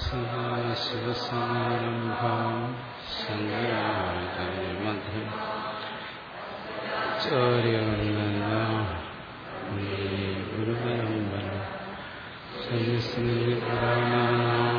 സദാശിവസമാരംഭാം ചാര്യവന്ദന ഗുരുപരമ്പര സന്യസ്മൃതി ഭഗവത്പാദം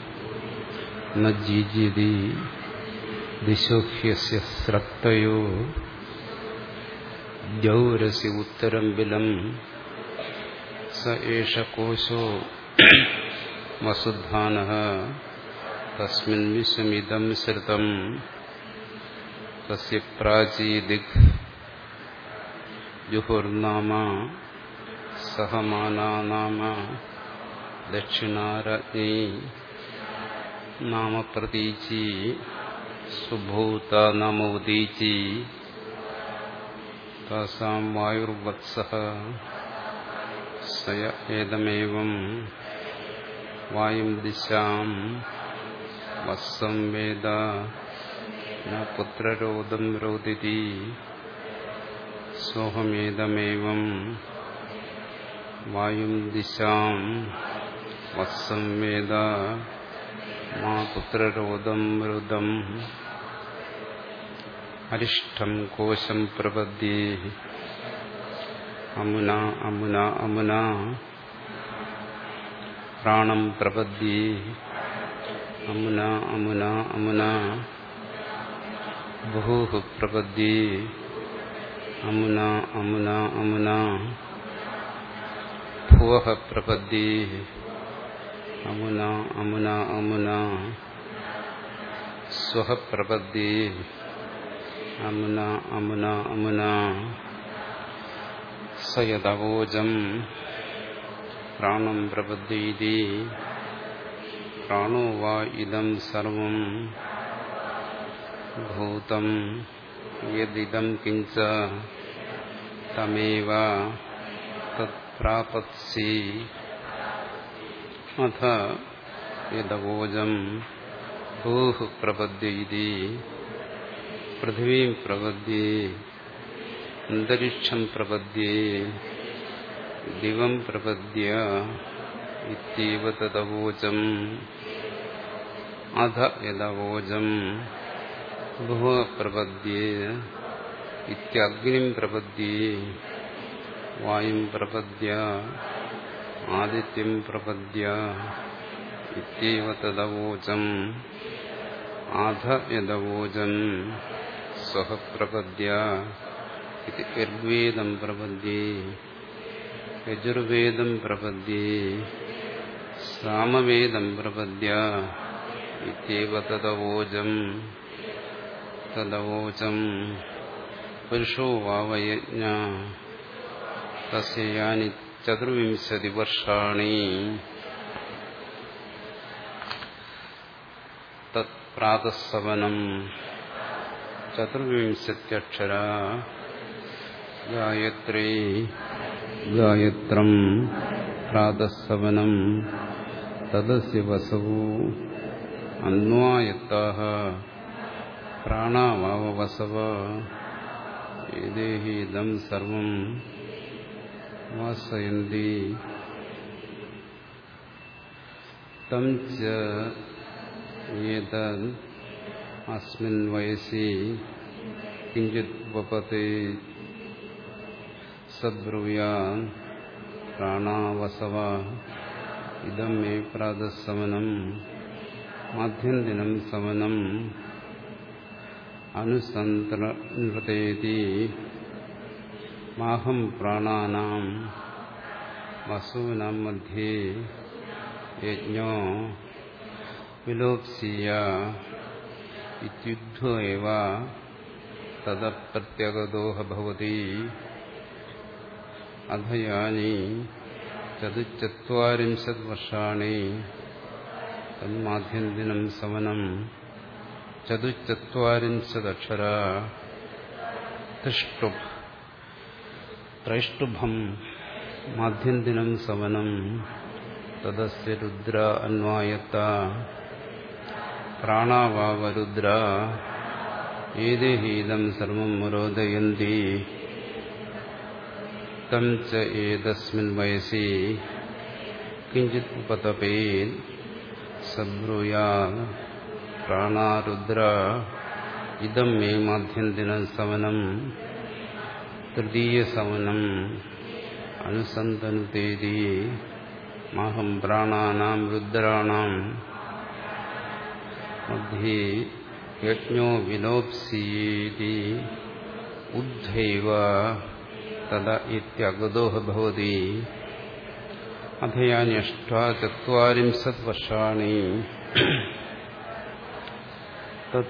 ഭൂമിബുധ്നോ ന ജീജിതി ദിശോഹ്യസ്യ സ്രക്തയോ ജൗരസി ഉത്തരം ബിലം സ ഏഷ കോശോ വസുധാന തസ്മിൻ വിശ്വമിദം ശ്രുതം തസ്യ പ്രാചീദിക് ജുഹുർനാമ സഹമാനാനാമ ദക്ഷിണാരജ്ഞി നാമ പ്രതീചി സുഭൂത നമോദീചി താസാം വായുർവത്സ സയ ഏതമേവം ദിശാം. വത്സം വേദ ന പുത്രരോധം രോദിതി. സോഹമേതമേവം വായും ദിശാം. വത്സം വേദ മാ പുത്രരോധം രുദം അരിഷ്ടം കോശം പ്രപദ്യേ അമുന അമുന അമുന പ്രാണം പ്രപദ്യേ അമുന അമുന അമുന ഭൂഹ് പ്രപദ്യേ അമുന അമുന അമുന ഭുവഃ പ്രപദ്യേ അമുന അമുന അമുന സ്വഹ പ്രപദ്യേ അമുന അമുന അമുന സയതവോജം പ്രാണം പ്രപദ്യീതി പ്രാണോ വാ ഇതം സർവം ഭൂതം യദിദം കിഞ്ച തമേവ തത്പ്രാപത്സി അഥ യദവോജം ഭൂഹ് പ്രപദ്യീതി പൃഥിവീം പ്രപദ്യേ അന്തരിക്ഷം പ്രപദ്യേ ദിവം പ്രപദ്യ ഇത്യവ തദവോചം അധ യദവോചം ഭുവ പ്രപദ്യേ ഇത്യഗ്നിം പ്രപദ്യേ വായും പ്രപദ്യ ആദിത്യം പ്രപദ്യ ഇത്യവ തദവോചം സഹ യദവോചം സ്വഹ പ്രപദ്യ പ്രപദ്യേ യജുർവേദം പ്രപദ്യേ സാമവേദം പ്രപദ്യ ഇത്യവ തദവോചം പുരുഷോ വാവയജ്ഞ തസ്യ യാനി ചതുർവിംശതി വർഷാണി തത്പ്രാതസവനം ചതുർവിംശത്യക്ഷര ഗായത്രീ ഗായത്രം പ്രാതസവനം തദസ്യ വസവു അന്വായത്താ പ്രാണാവാവസവ ഇതേഹി ഇതം സർവം വാസയന്തി തം ച ഏതദ് അസ്മിൻ വയസി കിഞ്ചിത് വപത്തെ സബ്രൂയാ പ്രാണാവസവ ഇതം മേ പ്രാതസമനം മധ്യന്തിനം സമനം അനുസന്ത്രേതി മാഹം പ്രാണാനാം വസൂനാം മധ്യേ യജ്ഞോ വിലോപ്സീയ ഇത്യുദ്ധോ എവ തദപ്രത്യഗതോഹ ഭവതി അധയാനി ചതുചത്വാരിംശത് വർഷാണി തന്മാധ്യന്തിനം സമനം ചതുചത്വാരിംശദക്ഷര തിഷ്ടുഭ് ത്രൈഷ്ടുഭം മാധ്യന്തിനം സവനം തദസ്യ രുദ്ര അന്വായത്ത പ്രാണാവാവരുദ്ര ഏതേഹീദം സർവം മുരോദയന്തി തം ച ഏതസ്മിൻ വയസി കിഞ്ചിത് ഉപതപേത് സബ്രൂയാ പ്രാണാരുദ്ര ഇതം മേ മാധ്യന്തിനം സമനം തൃതീയ സമനം അനുസന്തനുതേതി മാഹം പ്രാണാനാം രുദ്രാണാം മധ്യേ യജ്ഞോ വിലോപ്സീതി ഉദ്ധൈവ തദ ഇത്യഗതോ ഭവതി അധയാനി അഷ്ടാചത്വാരിംശത് വർഷാണി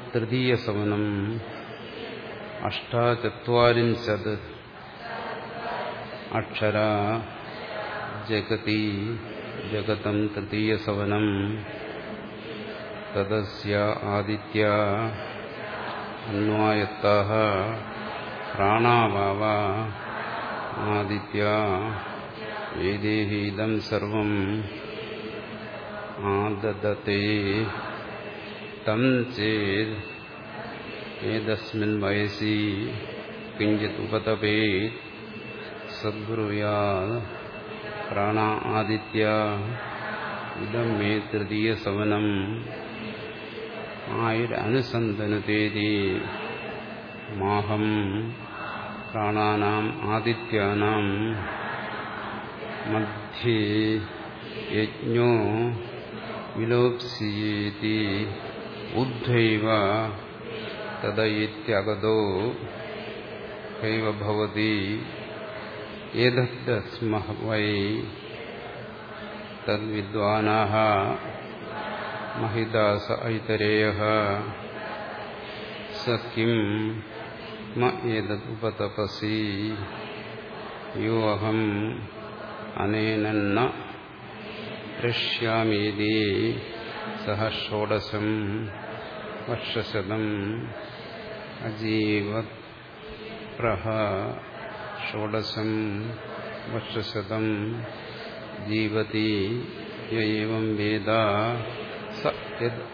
തൃതീയസമനം അഷ്ടാചത്വാരിംശത് അക്ഷര ജഗതി ജഗതം തൃതീയസവനം തദസ്യ ആദിത്യ അന്വായത്ത പ്രാണാവാവ ആദിത്യ വേദേഹീദം സർവം ആദദത്തെ തം ചേത് ഏതസ്മിൻ വയസി കിഞ്ചിത് ഉപതപേത് സദ്ബ്രൂയാ പ്രാണ ആദിത്യ ഇതം മേ തൃതീയ സവനം ആയുരനുസന്തനുതേതി മാഹം പ്രാണാനാം ആദിത്യാനാം മധ്യേ യജ്ഞോ വിലോപ്സിയേതി ഉദ്ധൈവ തദയിത്യഗതോ ഹൈവ ഏതസ്മഹ വൈ തദ്വിദ്വാനാः महिदास ऐतरेयः स किं म एतदुपतपसि यो अहम् अनेन न हृष्यामीति सः षोडशम् वर्षशतम् अजीवत् ഷോഡശം വർഷശതം ജീവതി യം വേദ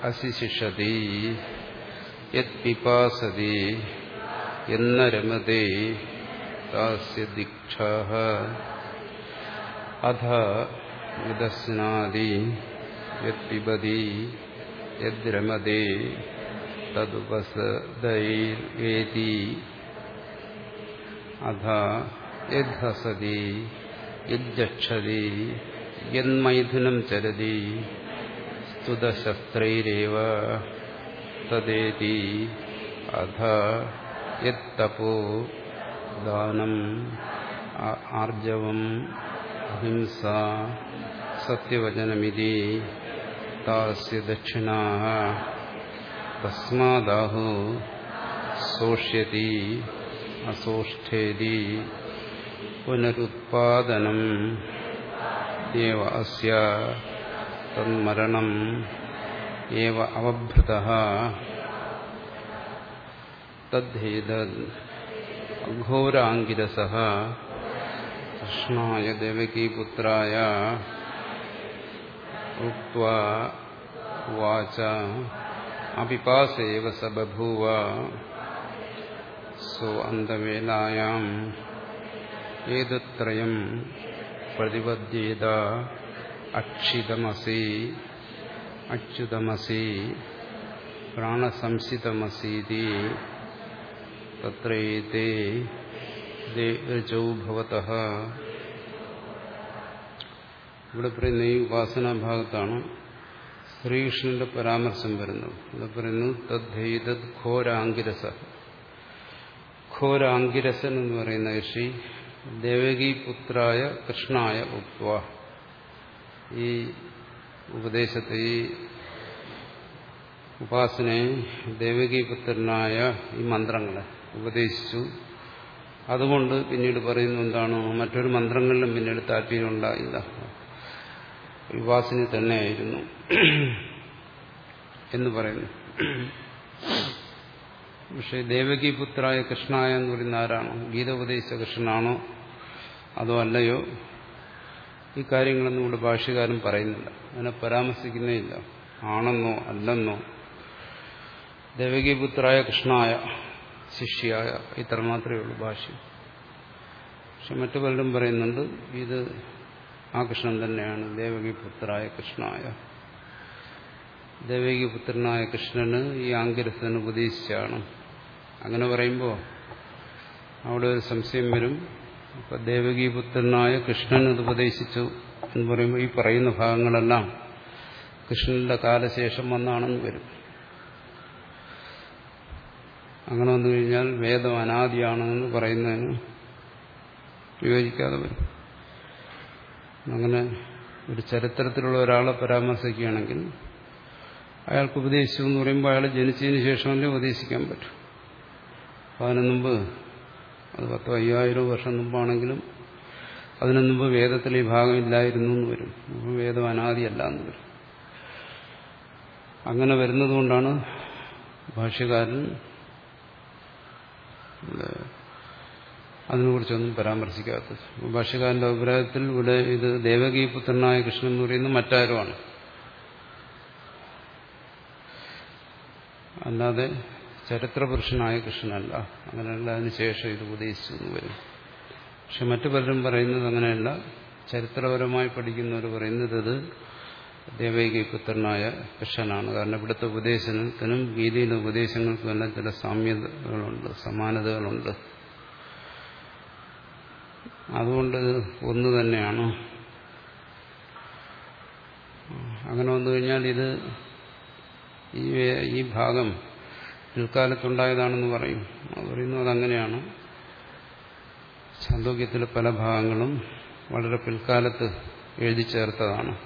സശിഷതി യത്പിപാസതി എന്ന രമതേ താസ്യ ദീക്ഷ അധ വിദസ്നാതി യത്പിബതി യദ്രമതേ തദുപസദൈർവേദി അധ യദ്ഹസതി യജ്ജക്ഷതി യന്മൈഥുനം ചരതി സ്തുതശസ്ത്രൈരേവ തദേതി അധ യത്തപോ ദാനം ആർജവം അഹിംസ സത്യവചനമിതി താസ്യ ദക്ഷിണാ തസ്മാദാഹു സോഷ്യതി അസോഷ്ഠേതി പുനരുത്പാദനം ഏവ അസ്യ തന്മരണം ഏവ അവഭൃത തദ്ദേതദ് അഘോരാങ്കിരസ കൃഷ്ണായ ദേവകീപുത്രായ ഉക്വാ വാച അപിപാസേവ സ ബഭൂവ സോ അന്തവേലായാം ഏതത്രയം പ്രതിപദ്യേത അക്ഷിതമസി അച്യുതമസി പ്രാണസംസിതമസീതി തത്രേതേ ഋചൗ ഭവതഃ ഇവിടെ പറയുന്ന ഈ ഉപാസനാ ഭാഗത്താണ് ശ്രീകൃഷ്ണന്റെ പരാമർശം വരുന്നത്. ഇവിടെ പറയുന്നു തദ്ധേതത് ഘോരാങ്കിരസ. ഘോരാങ്കിരസൻ എന്ന് പറയുന്ന ഋഷി ദേവകീപുത്രായ കൃഷ്ണായ ഉക്വ. ഈ ഉപദേശത്തെ ഈ ഉപാസനയെ ദേവകീപുത്രനായ ഈ മന്ത്രങ്ങളെ ഉപദേശിച്ചു. അതുകൊണ്ട് പിന്നീട് പറയുന്ന എന്താണ് മറ്റൊരു മന്ത്രങ്ങളിലും പിന്നീട് താല്പര്യം ഉണ്ടായില്ല ഉപാസന തന്നെയായിരുന്നു എന്ന് പറയുന്നു. പക്ഷെ ദേവകീപുത്രായ കൃഷ്ണായ എന്ന് പറയുന്ന ആരാണോ? ഗീത ഉപദേശിച്ച കൃഷ്ണനാണോ? അതോ അല്ലയോ? ഈ കാര്യങ്ങളൊന്നും ഇവിടെ ഭാഷ്യകാരൻ പറയുന്നില്ല. അതിനെ പരാമർശിക്കുന്നേ ഇല്ല. ആണെന്നോ അല്ലെന്നോ. ദേവകീപുത്രായ കൃഷ്ണായ ശിഷ്യായ ഇത്ര മാത്രമേ ഉള്ളൂ ഭാഷ്യം. പക്ഷെ മറ്റു പലരും പറയുന്നുണ്ട് ഇത് ആ കൃഷ്ണൻ തന്നെയാണ് ദേവകി പുത്രായ കൃഷ്ണായ. ദേവകീപുത്രനായ കൃഷ്ണന് ഈ ആങ്കിരസന് ഉപദേശിച്ചാണ് അങ്ങനെ പറയുമ്പോൾ അവിടെ ഒരു സംശയം വരും. അപ്പൊ ദേവകീപുത്രനായ കൃഷ്ണൻ ഉപദേശിച്ചു എന്ന് പറയുമ്പോൾ ഈ പറയുന്ന ഭാഗങ്ങളെല്ലാം കൃഷ്ണന്റെ കാലശേഷം വന്നാണെന്ന് വരും. അങ്ങനെ വന്നു കഴിഞ്ഞാൽ വേദം അനാദിയാണെന്ന് പറയുന്നതിന് വിയോജിക്കാതെ വരും. അങ്ങനെ ഒരു ചരിത്രത്തിലുള്ള ഒരാളെ പരാമർശിക്കുകയാണെങ്കിൽ അയാൾക്ക് ഉപദേശിച്ചു എന്ന് പറയുമ്പോൾ അയാൾ ജനിച്ചതിന് ശേഷമല്ലേ ഉപദേശിക്കാൻ പറ്റും. അതിനു മുമ്പ് അത് പത്തോ അയ്യായിരം വർഷം മുമ്പാണെങ്കിലും അതിനു മുമ്പ് വേദത്തിൽ ഈ ഭാഗം ഇല്ലായിരുന്നു എന്ന് വരും. വേദം അനാദിയല്ല എന്ന് വരും. അങ്ങനെ വരുന്നതുകൊണ്ടാണ് ഭാഷ്യകാരൻ അതിനെക്കുറിച്ചൊന്നും പരാമർശിക്കാത്തത്. ഭാഷ്യകാരന്റെ അഭിപ്രായത്തിൽ ഇവിടെ ഇത് ദേവകീപുത്രനായ കൃഷ്ണൻ എന്ന് പറയുന്നത് മറ്റാരുമാണ്. അല്ലാതെ ചരിത്രപുരുഷനായ കൃഷ്ണനല്ല. അങ്ങനെയല്ല അതിനുശേഷം ഇത് ഉപദേശിച്ചു എന്ന് വരും. പക്ഷെ മറ്റു പലരും പറയുന്നത് അങ്ങനെയല്ല. ചരിത്രപരമായി പഠിക്കുന്നവർ പറയുന്നത് ഇത് ദേവകീപുത്രനായ കൃഷ്ണനാണ്. കാരണം ഇവിടുത്തെ ഉപദേശത്തിനും ഗീതയിലെ ഉപദേശങ്ങൾക്കും എല്ലാം ചില സാമ്യതകളുണ്ട് സമാനതകളുണ്ട്. അതുകൊണ്ട് ഒന്ന് തന്നെയാണ്. അങ്ങനെ വന്നു കഴിഞ്ഞാൽ ഇത് ഈ ഭാഗം പിൽക്കാലത്തുണ്ടായതാണെന്ന് പറയും. അത് പറയുന്നു അതങ്ങനെയാണ്. ചാന്തോക്യത്തിലെ പല ഭാഗങ്ങളും വളരെ പിൽക്കാലത്ത് എഴുതി ചേർത്തതാണ്.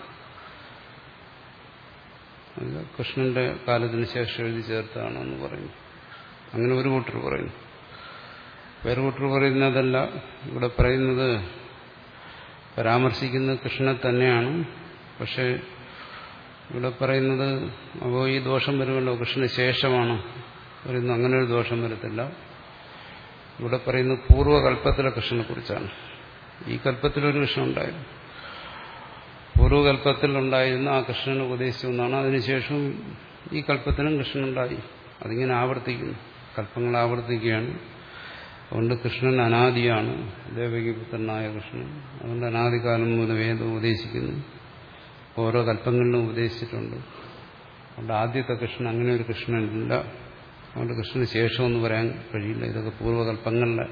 കൃഷ്ണന്റെ കാലത്തിന് ശേഷം എഴുതി ചേർത്തതാണെന്ന് പറയുന്നു. അങ്ങനെ ഒരു കൂട്ടർ പറയുന്നു. വേറെ കൂട്ടർ പറയുന്നതല്ല ഇവിടെ പറയുന്നത് പരാമർശിക്കുന്നത് കൃഷ്ണനെ തന്നെയാണ്. പക്ഷേ ഇവിടെ പറയുന്നത് അപ്പോൾ ഈ ദോഷം വരുമല്ലോ കൃഷ്ണന് ശേഷമാണ്. പറയുന്നത് അങ്ങനെ ഒരു ദോഷം വരത്തില്ല. ഇവിടെ പറയുന്നത് പൂർവകൽപ്പത്തിലെ കൃഷ്ണനെ കുറിച്ചാണ് ഈ കൽപ്പത്തിലൊരു കൃഷ്ണൻ ഉണ്ടായിരുന്നു. പൂർവകൽപ്പത്തിൽ ഉണ്ടായിരുന്ന ആ കൃഷ്ണനെ ഉപദേശിച്ചു എന്നാണ്. അതിനുശേഷം ഈ കൽപ്പത്തിനും കൃഷ്ണനുണ്ടായി. അതിങ്ങനെ ആവർത്തിക്കുന്നു. കൽപ്പങ്ങൾ ആവർത്തിക്കുകയാണ്. അതുകൊണ്ട് കൃഷ്ണൻ അനാദിയാണ്. ദേവകിപുത്രനായ കൃഷ്ണൻ. അതുകൊണ്ട് അനാദികാലം മുതൽ വേദം ഉപദേശിക്കുന്നു. ഓരോ കൽപ്പങ്ങളിലും ഉപദേശിച്ചിട്ടുണ്ട്. അതുകൊണ്ട് ആദ്യത്തെ കൃഷ്ണൻ അങ്ങനെ ഒരു കൃഷ്ണനില്ല. അതുകൊണ്ട് കൃഷ്ണന് ശേഷമൊന്നും പറയാൻ കഴിയില്ല. ഇതൊക്കെ പൂർവകല്പങ്ങളുടെ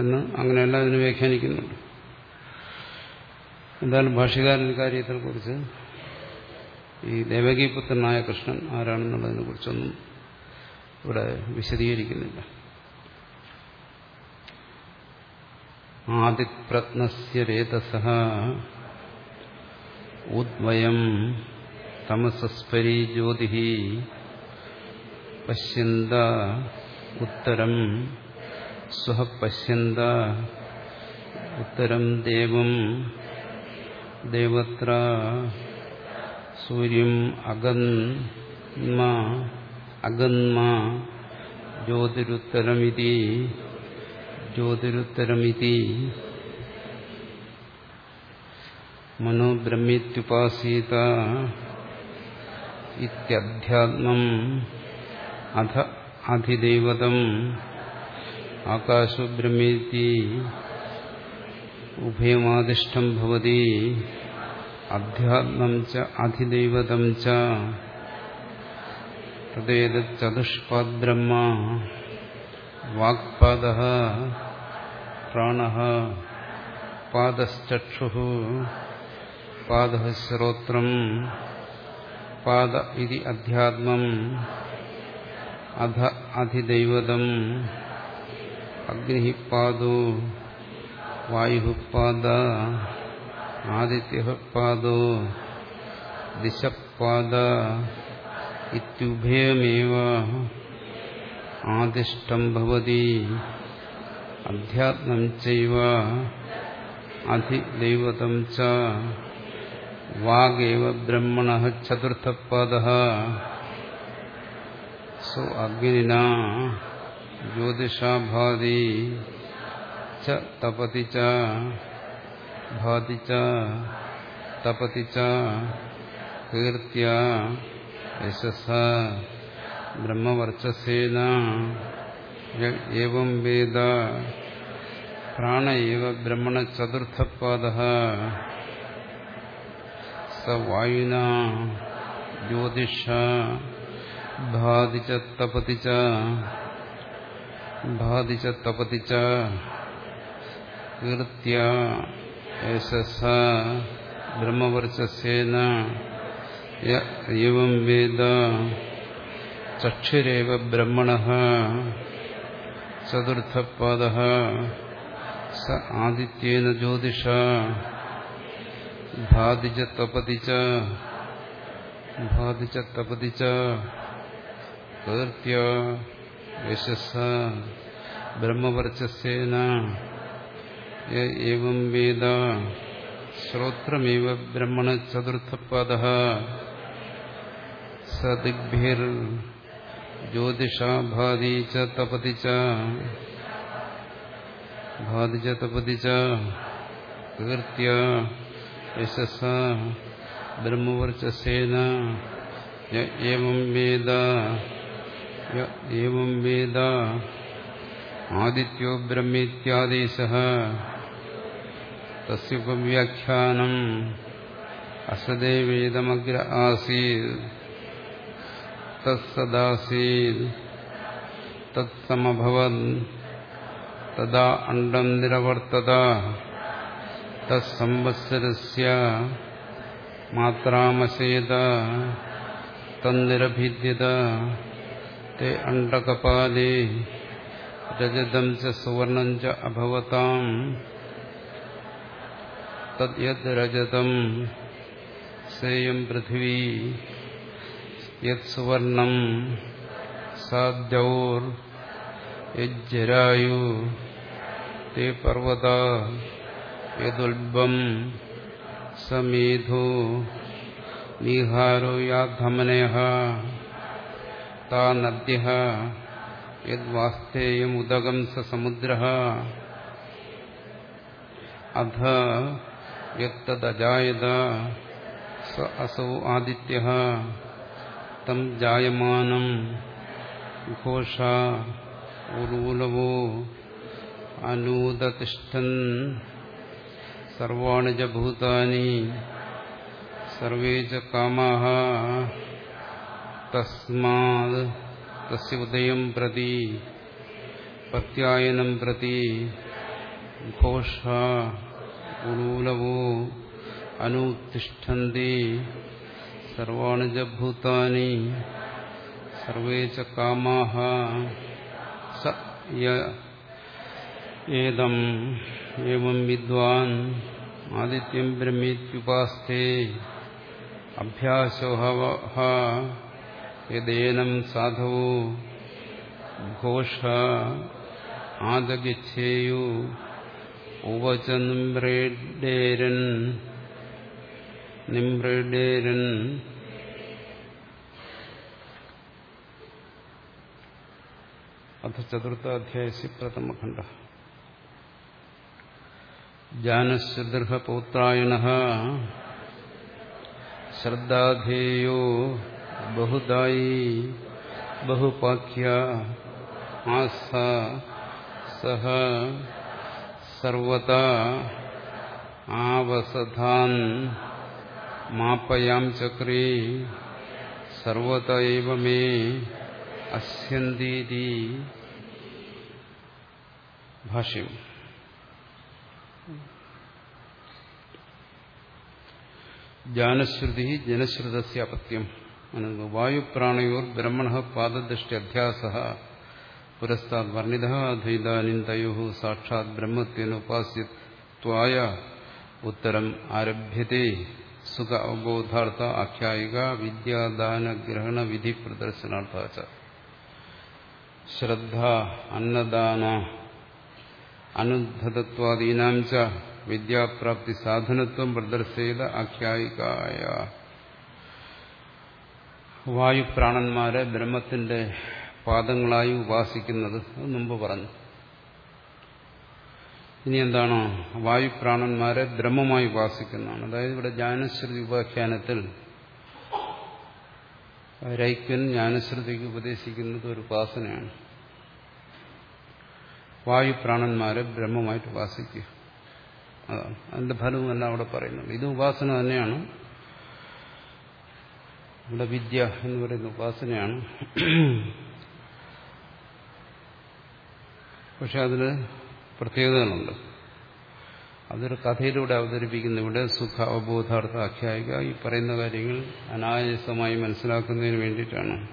എന്ന് അങ്ങനെയല്ല അതിന് വ്യാഖ്യാനിക്കുന്നുണ്ട്. എന്തായാലും ഭാഷകാരൻ കാര്യത്തെ കുറിച്ച് ഈ ദേവകീപുത്രനായ കൃഷ്ണൻ ആരാണെന്നുള്ളതിനെ കുറിച്ചൊന്നും ഇവിടെ വിശദീകരിക്കുന്നില്ല. ആദിപ്രത്നസ്യ രേതസ ഉദ്വയം തമസസ്പരി ജ്യോതി. പശ്യന്ത ഉത്തരം സ്വഹ പശ്യന്ത ഉത്തരം ദേവം. ദേവത്ര സൂര്യം അഗന്മ അഗന്മ. ജ്യോതിരുത്തരമിതി ജ്യോതിരുത്തരമിതി. മനോബ്രഹ്മിത്യുപാസീത ഇത്യധ്യാത്മം അധ അധിദൈവതം ആകാശബ്രഹ്മേതി ഉഭയമാദിഷ്ടം ഭവതി അധ്യാത്മം ച അധിദൈവതം ച തദ്ദേതചതുഷ്പാദ്ബ്രഹ്മ വാക്പാദ പ്രാണ പാദശ്ചക്ഷു പാദ ശ്രോത്രം പാദ ഇതി അധ്യാത്മം അധ അധിദൈവതം അഗ്നി പാദോ വായു പാദ ആദിത്യ പാദോ ദിശപാദ ഇത്യുഭയമേവ ആദിഷ്ടം ഭവതി അധ്യാത്മം ചൈവ അധിദൈവതം ച വാഗേവ ബ്രഹ്മണ ചതുർത്ഥപാദ സോ അഗ്നിന ജ്യോതിഷാഭാതി ച തപതി ച ഭാതി ച തപതി ച കീർത്തിയ യശസ ബ്രഹ്മവർച്ചസേന ഏവം വേദ പ്രാണ ഏവ ബ്രഹ്മണ ചതുർത്ഥപാദ സ വായുന ജ്യോതിഷ ഭാതി ച തപതി ച ഭാതി ച തപതി ച കീർത്തിയ യശസ ബ്രഹ്മവർച്ചസേന ഏവം വേദ ചക്ഷുരേവ ബ്രഹ്മണ ചതുർത്ഥപാദ സ ആദിത്യേന ജ്യോതിഷ ഭാതി ച തപതി ച ഭാതി ച തപതി ച കീർത്തിയ യശസ ബ്രഹ്മവർച്ചസേന ഏവം വേദ ശ്രോത്രമേവ ബ്രഹ്മണ ചതുർത്ഥപാദ സദിഗ്ഭിർ ജ്യോതിഷാ ഭാതി ച തപതി ച ഭാതി ച തപതി ച കീർത്തിയ യശസ ബ്രഹ്മവർച്ചസേന ഏവം വേദ ഏവം വേദ ആദിത്യോ ബ്രഹ്മേത്യാദേശ അസദേ വേദമഗ്ര ആസീത് തസ്സദാസീത് തത്സമഭവൻ തദാ അണ്ഡം നിരവർത്തത തത്സംവത്സരസ്യ മാത്രാമശേത തന്നിരഭിദ്യത ते अण्डकपाले रजतं च सुवर्णं च अभवताम् तद्यद् रजतं सेयं पृथिवी यत्सुवर्णं साद्यौर्यज्जरायु ते पर्वता യദുൽബം സമീധോ നീഹാരോ യാധമനയ താ നദ്യ യദ്വാസ്തേയമുദകം സ സമുദ്ര അധ യത്തദജായത സ അസോ ആദിത്യ തം ജായമാനം ഘോഷ उरुलवो अनूदतिष्ठन् സർവാണി ച ഭൂതാനി സർവേ ച കാമാഹ തസ്മാത് തസ്യ ഉദയം പ്രതി പത്യായനം പ്രതി ഘോഷ ഉളൂലവോ അനുതിഷ്ഠന്തി സർവാണി ച ഭൂതാനി സർവേ ഏവം വിദ്വാൻ ആദിത്യം ബ്രഹ്മേത്യുപാസ്തേ അഭ്യാസോഹേനം സാധവോ ഘോഷ ആദഗിച്ഛേയോ ഉപചന്ദ്രേഡേരൻ നിമ്രേഡേരൻ അധ ചതുർത്ഥ അധ്യായസി പ്രഥമഖണ്ഡ ജാനശ്രുദൃഹ പൗത്രായണ ശ്രദ്ധാധേയോ ബഹുദായി ബഹുപാഖ്യ ആസ സഹ സർവത ആവസഥാൻ മാപ്പയാം ചക്രേ സർവത ഏവ മേ അസ്യന്തീതി ജാനശ്രുതി ജനശ്രുതസ്യ അപത്യം വായുപ്രാണയോർ ബ്രഹ്മണ പാദദൃഷ്ടി അധ്യാസ പുരസ്താത് വർണിത അദ്വൈതാനിൻ തയോ സാക്ഷാത് ബ്രഹ്മത്വനുപാസ്യത്വായ ഉത്തരം ആരഭ്യത്തെ സുഖ അവബോധാർത്ഥ ആഖ്യായിക വിദ്യാദാനഗ്രഹണ വിധി പ്രദർശനാർത്ഥ ശ്രദ്ധ അന്നദാന അനുദ്ധതത്വാദീനാം ച വിദ്യാപ്രാപ്തി സാധനത്വം പ്രദർശിത ആഖ്യായികായ. വായുപ്രാണന്മാരെ ബ്രഹ്മത്തിന്റെ പാദങ്ങളായി ഉപാസിക്കുന്നത് മുമ്പ് പറഞ്ഞു. ഇനി എന്താണോ? വായുപ്രാണന്മാരെ ബ്രഹ്മമായി ഉപാസിക്കുന്നതാണ്. അതായത് ഇവിടെ ജ്ഞാനശ്രുതി ഉപാഖ്യാനത്തിൽ രൈക്യൻ ജ്ഞാനശ്രുതിക്ക് ഉപദേശിക്കുന്നത് ഒരു ഉപാസനയാണ്. വായുപ്രാണന്മാരെ ബ്രഹ്മമായിട്ട് ഉപാസിക്കുക. അതാണ് അതിന്റെ ഫലവും എല്ലാം അവിടെ പറയുന്നുണ്ട്. ഇത് ഉപാസന തന്നെയാണ്. ഇവിടെ വിദ്യ എന്ന് പറയുന്ന ഉപാസനയാണ്. പക്ഷെ അതിന് പ്രത്യേകതകളുണ്ട്. അതൊരു കഥയിലൂടെ അവതരിപ്പിക്കുന്ന ഇവിടെ സുഖ അവബോധാർത്ഥ ആഖ്യായിക ഈ പറയുന്ന കാര്യങ്ങൾ അനായാസമായി മനസ്സിലാക്കുന്നതിന് വേണ്ടിയിട്ടാണ്.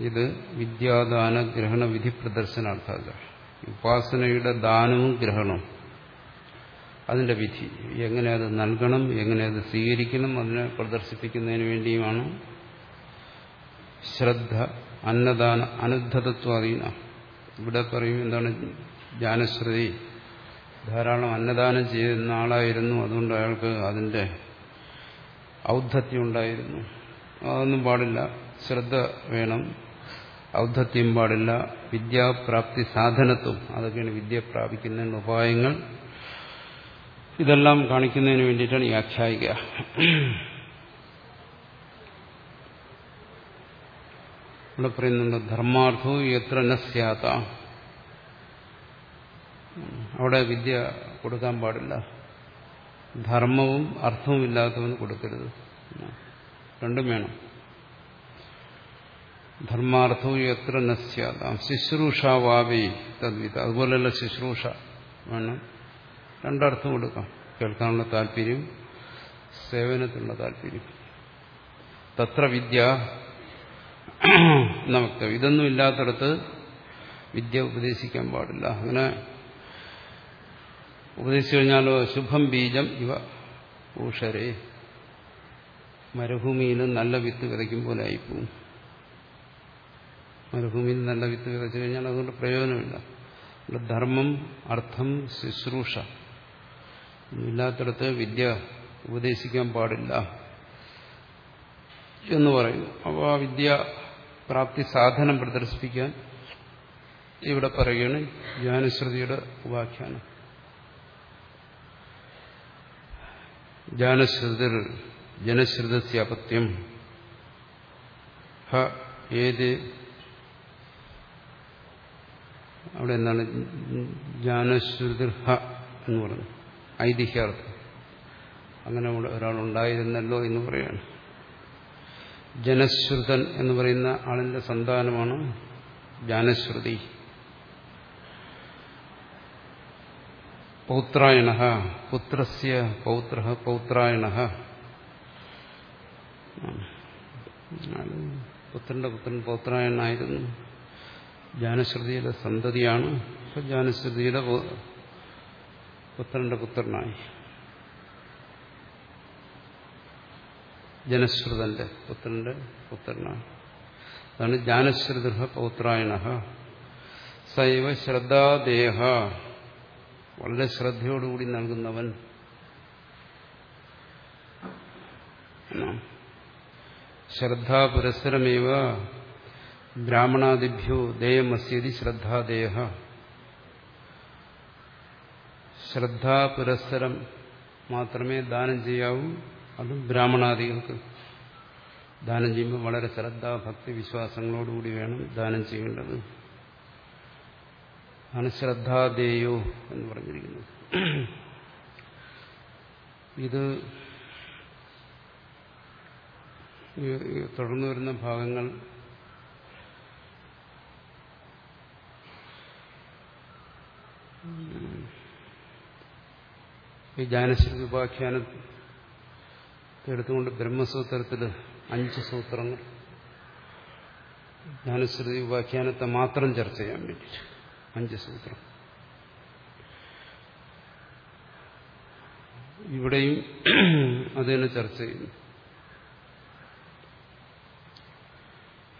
ഇത് വിദ്യാദാന ഗ്രഹണ വിധി പ്രദർശനാർത്ഥ. ഉപാസനയുടെ ദാനവും ഗ്രഹണവും. അതിന്റെ വിധി. എങ്ങനെ അത് നൽകണം എങ്ങനെ അത് സ്വീകരിക്കണം അതിനെ പ്രദർശിപ്പിക്കുന്നതിന് വേണ്ടിയുമാണ് ശ്രദ്ധ അന്നദാന അനുദ്ധതത്വാധീന ഇവിടെ പറയും എന്താണ്? ജ്ഞാനശ്രുതി. ധാരാളം അന്നദാനം ചെയ്യുന്ന ആളായിരുന്നു. അതുകൊണ്ട് അയാൾക്ക് അതിന്റെ ഔദ്ധത്യം ഉണ്ടായിരുന്നു. അതൊന്നും പാടില്ല. ശ്രദ്ധ വേണം. ഔദ്ധത്യം പാടില്ല. വിദ്യാപ്രാപ്തി സാധനത്വം അതൊക്കെയാണ് വിദ്യ പ്രാപിക്കുന്നതിനുള്ള ഉപായങ്ങൾ. ഇതെല്ലാം കാണിക്കുന്നതിന് വേണ്ടിയിട്ടാണ് ഈ ആഖ്യായിക. ഇവിടെ പറയുന്നുണ്ട് ധർമാർത്ഥവും എത്ര നസ്യാത്ത അവിടെ വിദ്യ കൊടുക്കാൻ പാടില്ല. ധർമ്മവും അർത്ഥവും ഇല്ലാത്തവന് കൊടുക്കരുത്. രണ്ടും വേണം. ധർമാർത്ഥവും എത്ര നസ്യാതാം ശുശ്രൂഷാവാവി തദ്വിത. അതുപോലെയുള്ള ശുശ്രൂഷ. വേണം. രണ്ടർത്ഥം കൊടുക്കാം കേൾക്കാനുള്ള താല്പര്യം സേവനത്തിനുള്ള താല്പര്യം. തത്ര വിദ്യ. നമുക്ക് ഇതൊന്നും ഇല്ലാത്തടത്ത് വിദ്യ ഉപദേശിക്കാൻ പാടില്ല. അങ്ങനെ ഉപദേശിച്ചു കഴിഞ്ഞാലോ ശുഭം ബീജം ഇവ ഊഷരേ മരുഭൂമിയിൽ നല്ല വിത്ത് വിതയ്ക്കും പോലെ ആയിപ്പോവും. മരുഭൂമിയിൽ നല്ല വിത്ത് വിതച്ചു കഴിഞ്ഞാൽ അതുകൊണ്ട് പ്രയോജനമില്ല. ധർമ്മം അർത്ഥം ശുശ്രൂഷ ഇല്ലാത്തടത്ത് വിദ്യ ഉപദേശിക്കാൻ പാടില്ല എന്ന് പറയുന്നു. അപ്പോൾ ആ വിദ്യ പ്രാപ്തി സാധനം പ്രദർശിപ്പിക്കാൻ ഇവിടെ പറയുകയാണ് ജ്ഞാനശ്രുതിയുടെ ഉപാഖ്യാനം. ജ്ഞാനശ്രുതിർ ജനശ്രുതസ്യാപത്യം ഹ ഏത് അവിടെ എന്താണ്? ജ്ഞാനശ്രുതിർഹ എന്ന് പറഞ്ഞു. ഐതിഹ്യാർത്ഥം. അങ്ങനെ ഒരാളുണ്ടായിരുന്നല്ലോ എന്ന് പറയാണ്. ജനശ്രുതൻ എന്ന് പറയുന്ന ആളിന്റെ സന്താനമാണ് ജ്ഞാനശ്രുതി. പൗത്രായണ പുത്രസ്യ പൗത്ര പൗത്രായണ. പുത്രന്റെ പുത്രൻ പൗത്രായണനായിരുന്നു. ജ്ഞാനശ്രുതിയുടെ സന്തതിയാണ്. അപ്പം ജ്ഞാനശ്രുതിയുടെ പുത്രന്റെ പുത്രനായി. ജനശ്രുതന്റെ പുത്രന്റെ പുത്രനാണ് അതാണ് ജ്ഞാനശ്രുത പൗത്രായണ സൈവ ശ്രദ്ധാദേഹ. വളരെ ശ്രദ്ധയോടുകൂടി നൽകുന്നവൻ. ശ്രദ്ധാപുരസ്സരമേവ ബ്രാഹ്മണാദിഭ്യോ ദേയമസ്യതി ശ്രദ്ധാദേഹ. പുരസ്സരം മാത്രമേ ദാനം ചെയ്യാവൂ അതും ബ്രാഹ്മണാദികൾക്ക്. ദാനം ചെയ്യുമ്പോൾ വളരെ ശ്രദ്ധാ ഭക്തി വിശ്വാസങ്ങളോടുകൂടി വേണം ദാനം ചെയ്യേണ്ടത്. ആണ് ശ്രദ്ധാദേയോ എന്ന് പറഞ്ഞിരിക്കുന്നത്. ഇത് തുടർന്നു വരുന്ന ഭാഗങ്ങൾ ഈ ജാനശ്രീ ഉപാഖ്യാനത്തെ എടുത്തുകൊണ്ട് ബ്രഹ്മസൂത്രത്തിൽ അഞ്ച് സൂത്രങ്ങൾ. ജ്ഞാനശ്രുതി ഉപാഖ്യാനത്തെ മാത്രം ചർച്ച ചെയ്യാൻ വേണ്ടിയിട്ട് അഞ്ച് സൂത്രം. ഇവിടെയും അത് തന്നെ ചർച്ച ചെയ്യുന്നു.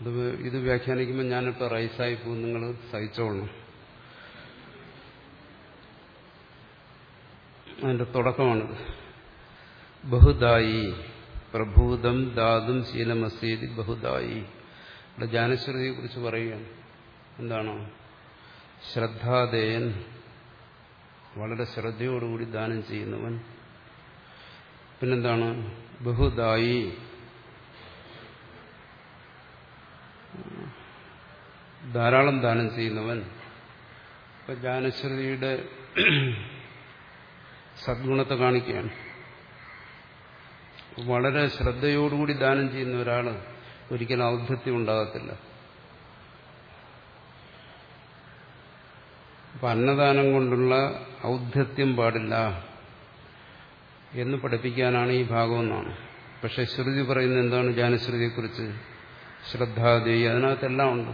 അത് ഇത് വ്യാഖ്യാനിക്കുമ്പോൾ ഞാനിപ്പോൾ റൈസായി പോകും. നിങ്ങൾ സഹിച്ചോളണം. അതിന്റെ തുടക്കമാണിത് ബഹുദായി പ്രഭൂതം ദാതും ശീലമസീതി ബഹുദായി. ഇവിടെ ജ്ഞാനശ്രുതിയെ കുറിച്ച് പറയുകയാണ്. എന്താണ്? ശ്രദ്ധാദേയൻ വളരെ ശ്രദ്ധയോടുകൂടി ദാനം ചെയ്യുന്നവൻ. പിന്നെന്താണ്? ബഹുദായി. ധാരാളം ദാനം ചെയ്യുന്നവൻ. ഇപ്പൊ ജ്ഞാനശ്രുതിയുടെ സദ്ഗുണത്തെ കാണിക്കുകയാണ്. വളരെ ശ്രദ്ധയോടുകൂടി ദാനം ചെയ്യുന്ന ഒരാൾ ഒരിക്കലും ഔദ്ധത്യം ഉണ്ടാകത്തില്ല. അപ്പൊ അന്നദാനം കൊണ്ടുള്ള ഔദ്ധത്യം പാടില്ല എന്ന് പഠിപ്പിക്കാനാണ് ഈ ഭാഗമെന്നാണ് പക്ഷെ ശ്രുതി പറയുന്നത് എന്താണ് ജ്ഞാനശ്രുതിയെക്കുറിച്ച്? ശ്രദ്ധാദേവി അതിനകത്തെല്ലാം ഉണ്ട്.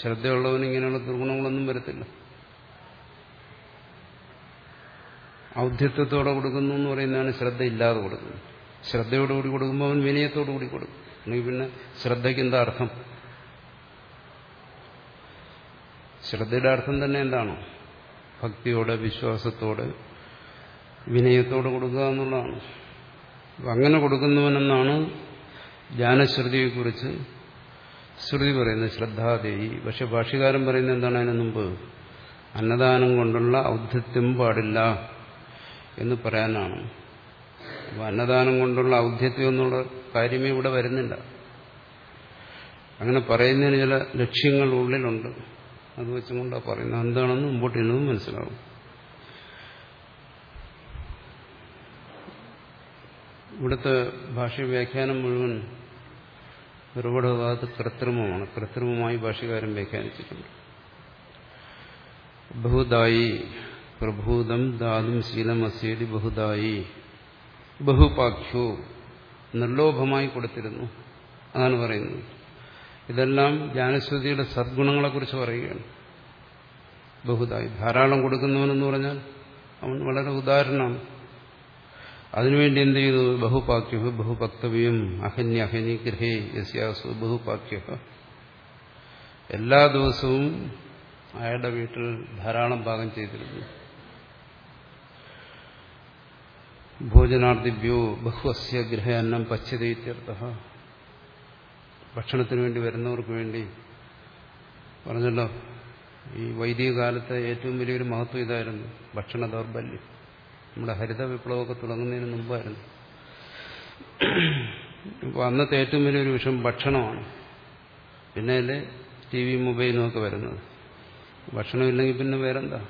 ശ്രദ്ധയുള്ളവന് ഇങ്ങനെയുള്ള ദുർഗുണങ്ങളൊന്നും വരത്തില്ല. ഔദ്ധ്യത്വത്തോടെ കൊടുക്കുന്നു എന്ന് പറയുന്നതാണ് ശ്രദ്ധ ഇല്ലാതെ കൊടുക്കുന്നത് ശ്രദ്ധയോടുകൂടി കൊടുക്കുമ്പോൾ അവൻ വിനയത്തോടു കൂടി കൊടുക്കും. അല്ലെങ്കിൽ പിന്നെ ശ്രദ്ധയ്ക്ക് എന്താ അർത്ഥം? ശ്രദ്ധയുടെ അർത്ഥം തന്നെ എന്താണോ? ഭക്തിയോടെ വിശ്വാസത്തോടെ വിനയത്തോടെ കൊടുക്കുക എന്നുള്ളതാണ്. അങ്ങനെ കൊടുക്കുന്നവനെന്നാണ് ജ്ഞാനശ്രുതിയെക്കുറിച്ച് ശ്രുതി പറയുന്നത്. ശ്രദ്ധാദേവി പക്ഷെ ഭാഷ്യകാരൻ പറയുന്നത് എന്താണ് അതിനു മുമ്പ്? അന്നദാനം കൊണ്ടുള്ള ഔദ്ധ്യത്യം പാടില്ല. എന്ന് പറയാനാണ്. അപ്പോൾ അന്നദാനം കൊണ്ടുള്ള ഔദ്ധ്യത്വം എന്നുള്ള കാര്യമേ ഇവിടെ വരുന്നില്ല. അങ്ങനെ പറയുന്നതിന് ചില ലക്ഷ്യങ്ങൾ ഉള്ളിലുണ്ട്. അത് വെച്ചുകൊണ്ടാണ് പറയുന്നത്. എന്താണെന്ന് മുമ്പോട്ട് ഇന്നതും മനസ്സിലാവും. ഇവിടുത്തെ ഭാഷ വ്യാഖ്യാനം മുഴുവൻ ഒരുപാട് കൃത്രിമമാണ്. കൃത്രിമമായി ഭാഷകാരം വ്യാഖ്യാനിച്ചിട്ടുണ്ട്. ബഹുദായി പ്രഭൂതം ദാതും ശീലം ശീലമസ്യേതി ബഹുതായി ബഹുപാഖ്യോ നിർലോഭമായി കൊടുത്തിരുന്നു. അതാണ് പറയുന്നത്. ഇതെല്ലാം ജ്ഞാനശ്രുതിയുടെ സദ്ഗുണങ്ങളെക്കുറിച്ച് പറയുകയാണ്. ബഹുതായി ധാരാളം കൊടുക്കുന്നവനെന്ന് പറഞ്ഞാൽ അവൻ വളരെ ഉദാഹരണമാണ്. അതിനുവേണ്ടി എന്ത് ചെയ്തു? ബഹുപാക്യ ബഹുഭക്തവ്യം അഹന്യ അഹനി ഗൃഹേ യസ്യാസു ബഹുപാക്യ എല്ലാ ദിവസവും അയാളുടെ വീട്ടിൽ ധാരാളം പാകം ചെയ്തിരുന്നു. ഭോജനാർത്ഥിഭ്യോ ബഹുവസ്യ ഗൃഹയന്നം പശ്യതീത്യർത്ഥ ഭക്ഷണത്തിന് വേണ്ടി വരുന്നവർക്ക് വേണ്ടി പറഞ്ഞല്ലോ ഈ വൈദിക കാലത്തെ ഏറ്റവും വലിയൊരു മഹത്വം ഇതായിരുന്നു ഭക്ഷണ ദൗർബല്യം. നമ്മുടെ ഹരിത വിപ്ലവമൊക്കെ തുടങ്ങുന്നതിന് മുമ്പായിരുന്നു. ഇപ്പോൾ അന്നത്തെ ഏറ്റവും വലിയൊരു വിഷയം ഭക്ഷണമാണ്. പിന്നെ അല്ലേ ടി വി മൊബൈലും ഒക്കെ വരുന്നത്. ഭക്ഷണമില്ലെങ്കിൽ പിന്നെ വേറെന്താ?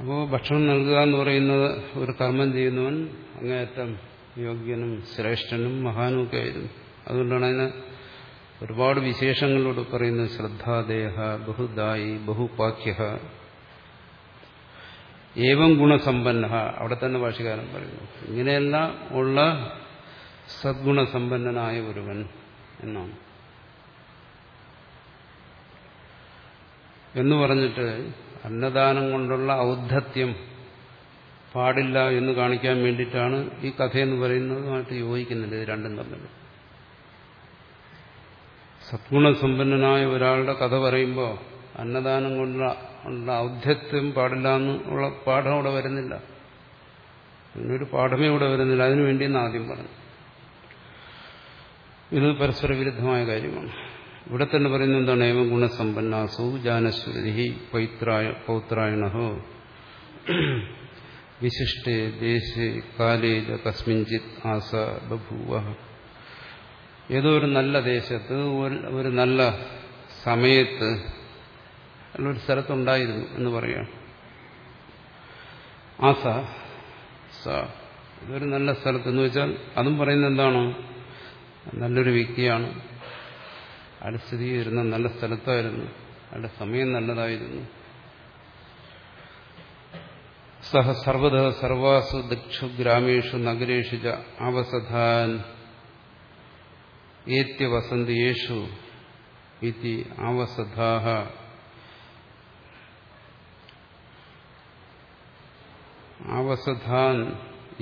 അപ്പോൾ ഭക്ഷണം നൽകുക എന്ന് പറയുന്നത് ഒരു കർമ്മം ചെയ്യുന്നവൻ അങ്ങേയറ്റം യോഗ്യനും ശ്രേഷ്ഠനും മഹാനും ഒക്കെ ആയിരുന്നു. അതുകൊണ്ടാണ് അതിന് ഒരുപാട് വിശേഷങ്ങളോട് പറയുന്നത്. ശ്രദ്ധാദേഹ ബഹുദായി ബഹുപാക്യ ഏവം ഗുണസമ്പന്ന അവിടെ തന്നെ ഭാഷകാരൻ പറയുന്നു. ഇങ്ങനെയെല്ലാം ഉള്ള സദ്ഗുണസമ്പന്നനായ ഒരുവൻ എന്നാണ്. എന്ന് പറഞ്ഞിട്ട് അന്നദാനം കൊണ്ടുള്ള ഔദ്ധത്യം പാടില്ല എന്ന് കാണിക്കാൻ വേണ്ടിയിട്ടാണ് ഈ കഥയെന്ന് പറയുന്നതുമായിട്ട് യോജിക്കുന്നില്ല ഇത് രണ്ടും തമ്മിൽ. സദ്ഗുണസമ്പന്നനായ ഒരാളുടെ കഥ പറയുമ്പോൾ അന്നദാനം കൊണ്ടുള്ള ഔദ്ധത്യം പാടില്ല എന്നുള്ള പാഠം അവിടെ വരുന്നില്ല. അങ്ങനൊരു പാഠമേ ഇവിടെ വരുന്നില്ല. അതിനുവേണ്ടിയെന്ന് ആദ്യം പറഞ്ഞു. ഇത് പരസ്പര വിരുദ്ധമായ കാര്യമാണ്. ഇവിടെ തന്നെ പറയുന്നത് എന്താണ്? ഏവം ഗുണസമ്പന്നാസു ജാനശ്വരി പൈത്രായ പൗത്രായണഹോ. വിശിഷ്ടേ ദേശേ കാലേ ച കസ്മിഞ്ചിത് ആസ ബഭൂവ. ഏതോ ഒരു നല്ല ദേശത്ത് ഒരു- നല്ല സമയത്ത് ഒരു സ്ഥലത്തുണ്ടായിരുന്നു എന്ന് പറയാം. ആസ സ. ഇതൊരു നല്ല സ്ഥലത്ത് എന്ന് വെച്ചാൽ അതും പറയുന്നത് എന്താണ്? നല്ലൊരു വ്യക്തിയാണ്. അയാൾ സ്ഥിതി ചെയ്തിരുന്ന നല്ല സ്ഥലത്തായിരുന്നു. അയാളുടെ സമയം നല്ലതായിരുന്നു. സഹ സർവത സർവാസു ദക്ഷു ഗ്രാമേഷു നഗരേഷു ച അവസധാൻ ഏത്യവസന്തിയേഷു ഇതി ആവസധാഹ ആവസധാൻ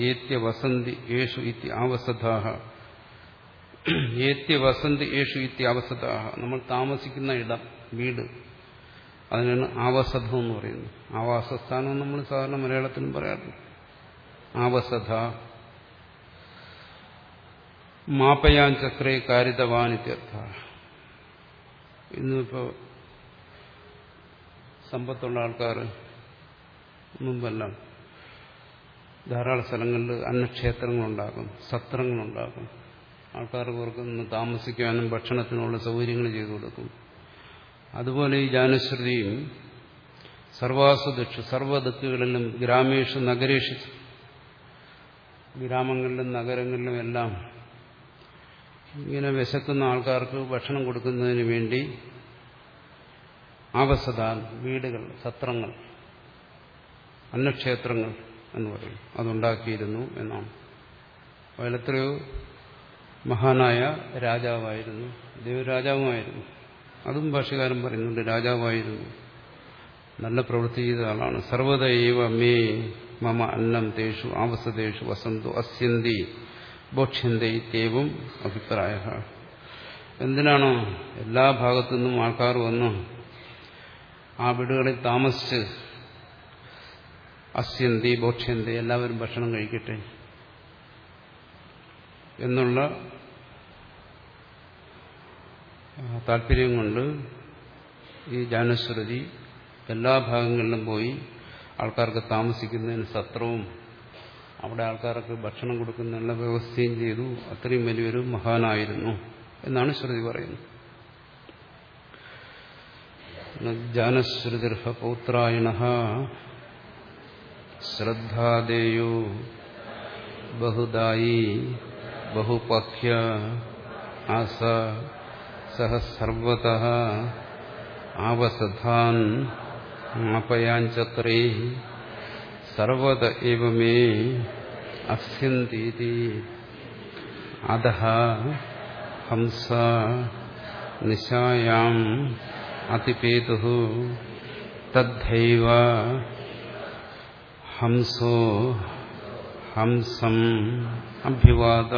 ഏത്യവസന്തി യേശു ഇതി ആവസധാഹ ഏത്യവസന്തി വസന്ത് യേശു ആവസധാഹ നമ്മൾ താമസിക്കുന്ന ഇടം വീട് അതിനാണ് ആവസധം എന്ന് പറയുന്നത്. ആവാസസ്ഥാനം നമ്മൾ സാധാരണ മലയാളത്തിലും പറയാറുണ്ട്. ആവസധ മാപ്പയാൻ ചക്രേ കാരിതവാൻ ഇത്യർത്ഥ. ഇന്നിപ്പോ സമ്പത്തുള്ള ആൾക്കാർ മുമ്പല്ല ധാരാളം സ്ഥലങ്ങളിൽ അന്നക്ഷേത്രങ്ങളുണ്ടാകും സത്രങ്ങളുണ്ടാക്കും ആൾക്കാർക്ക് അവർക്ക് നിന്ന് താമസിക്കാനും ഭക്ഷണത്തിനുള്ള സൗകര്യങ്ങൾ ചെയ്തു കൊടുക്കും. അതുപോലെ ഈ ജാനശ്രുതിയും സർവാസു സർവദിക്കുകളിലും ഗ്രാമേഷു നഗരേഷു ഗ്രാമങ്ങളിലും നഗരങ്ങളിലും എല്ലാം ഇങ്ങനെ വിശക്കുന്ന ആൾക്കാർക്ക് ഭക്ഷണം കൊടുക്കുന്നതിന് വേണ്ടി ആവസദാൻ വീടുകൾ സത്രങ്ങൾ അന്നക്ഷേത്രങ്ങൾ എന്ന് പറയും. അതുണ്ടാക്കിയിരുന്നു എന്നാണ്. അതിലെത്രയോ മഹാനായ രാജാവായിരുന്നു. ദേവരാജാവുമായിരുന്നു അതും ഭാഷകാരൻ പറയുന്നുണ്ട് രാജാവായിരുന്നു. നല്ല പ്രവൃത്തി ചെയ്ത ആളാണ്. സർവദൈവ മേ മമ അന്നം തേഷു ആവസതേഷു വസന്തു അസ്യന്തി ബോക്ഷ്യന്തി ഇത്യവും അഭിപ്രായ. എന്തിനാണോ എല്ലാ ഭാഗത്തു നിന്നും ആൾക്കാർ വന്നു ആ വീടുകളിൽ താമസിച്ച് അസ്യന്തി ബോക്ഷ്യന്തി എല്ലാവരും ഭക്ഷണം കഴിക്കട്ടെ? എന്നുള്ള താല്പര്യം കൊണ്ട് ഈ ജാനശ്രുതി എല്ലാ ഭാഗങ്ങളിലും പോയി ആൾക്കാർക്ക് താമസിക്കുന്നതിന് സത്രവും അവിടെ ആൾക്കാർക്ക് ഭക്ഷണം കൊടുക്കുന്നതിനുള്ള വ്യവസ്ഥയും ചെയ്തു. അത്രയും വലിയൊരു മഹാനായിരുന്നു എന്നാണ് ശ്രുതി പറയുന്നത്. ജാനശ്രുതിർഹ പൗത്രായണ ശ്രദ്ധാദേയോ ബഹുദായി ബഹുപഹ്യ ആസ സഹ സർവത ആവസധാൻ ആപയാഞ്ചക്രേ സർവത ഏവ മേ അസ്യന്തീതി അധ ഹംസ നിശായാം അതിപേതു തദ്ധൈവ ഹംസോ ഹംസം അഭ്യുവാദ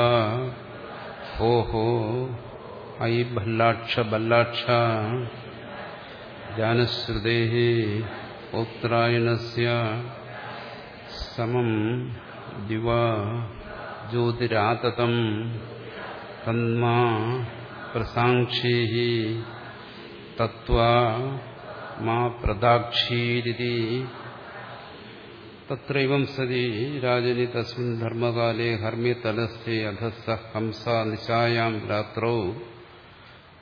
ഓഹോ ഐ ഭല്ലാക്ഷ ബല്ലാക്ഷ ജാനശ്രുതേ പൗത്രായണസ്യ സമം ദിവ ജ്യോതിരാതതം തന്മാ പ്രസാക്ഷീ തത്വാ മാ പ്രദാക്ഷീരിതി തത്രൈവം സതി രാജനി തസ്മിൻ ധർമ്മകാലേ ഹർമ്മ്യതലസ്ഥേ അധസ്സ ഹംസ നിശായാം രാത്രൗ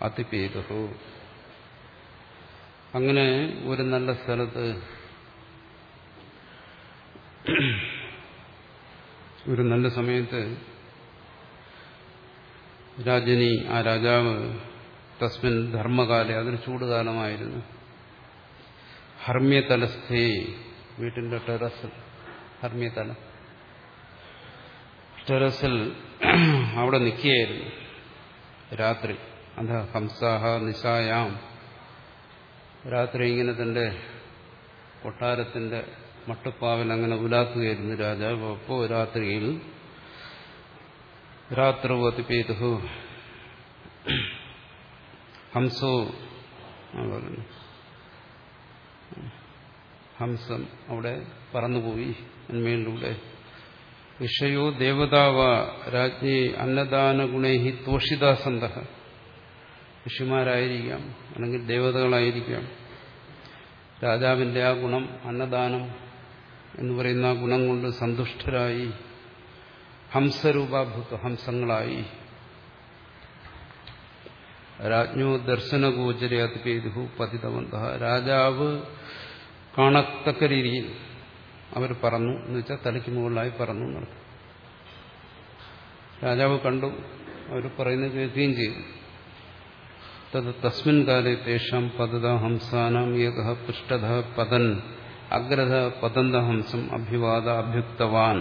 അതിപേതു അങ്ങനെ ഒരു നല്ല സ്ഥലത്ത് ഒരു നല്ല സമയത്ത് രാജനി ആ രാജാവ് തസ്മിൻ ധർമ്മകാലെ അതൊരു ചൂടുകാലമായിരുന്നു. ഹർമ്മ്യതലസ്ഥേ വീട്ടിന്റെ ടെറസിൽ ഹർമ്മ്യതലം ടെറസിൽ അവിടെ നിൽക്കുകയായിരുന്നു. രാത്രി അധ ഹംസാഹ നിശായാം. രാത്രി ഇങ്ങനെ തന്റെ കൊട്ടാരത്തിന്റെ മട്ടുപ്പാവിൽ അങ്ങനെ ഉലാക്കുകയായിരുന്നു രാജാവ്. അപ്പോ രാത്രിയിൽ രാത്രി പേതു ഹംസോ ഹംസം അവിടെ പറന്നുപോയി. എന്മേലിലൂടെ വിഷയോ ദേവതാവ രാജ്ഞി അന്നദാന ഗുണേഹി തോഷിതാസന്ത ഋഷിമാരായിരിക്കാം അല്ലെങ്കിൽ ദേവതകളായിരിക്കാം. രാജാവിന്റെ ആ ഗുണം അന്നദാനം എന്ന് പറയുന്ന ആ ഗുണം കൊണ്ട് സന്തുഷ്ടരായി ഹംസരൂപാഭൂത്ത ഹംസങ്ങളായി. രാജ്ഞോ ദർശനഗോചരയാത് പേരുഹു പതിതവന്ത. രാജാവ് കാണത്തക്ക രീതിയിൽ അവർ പറന്നു എന്ന് വെച്ചാൽ തലയ്ക്ക് മുകളിലായി പറന്നു നടക്കും രാജാവ് കണ്ടു അവർ പറയുന്നത് കേൾക്കുകയും ചെയ്തു. തത് തസ്മിൻ കാലേ തേഷാം പതത ഹംസാനാം ഏക പൃഷ്ഠത പതൻ അഗ്രത പതന്ത ഹംസം അഭിവാദ അഭ്യുക്തവാൻ.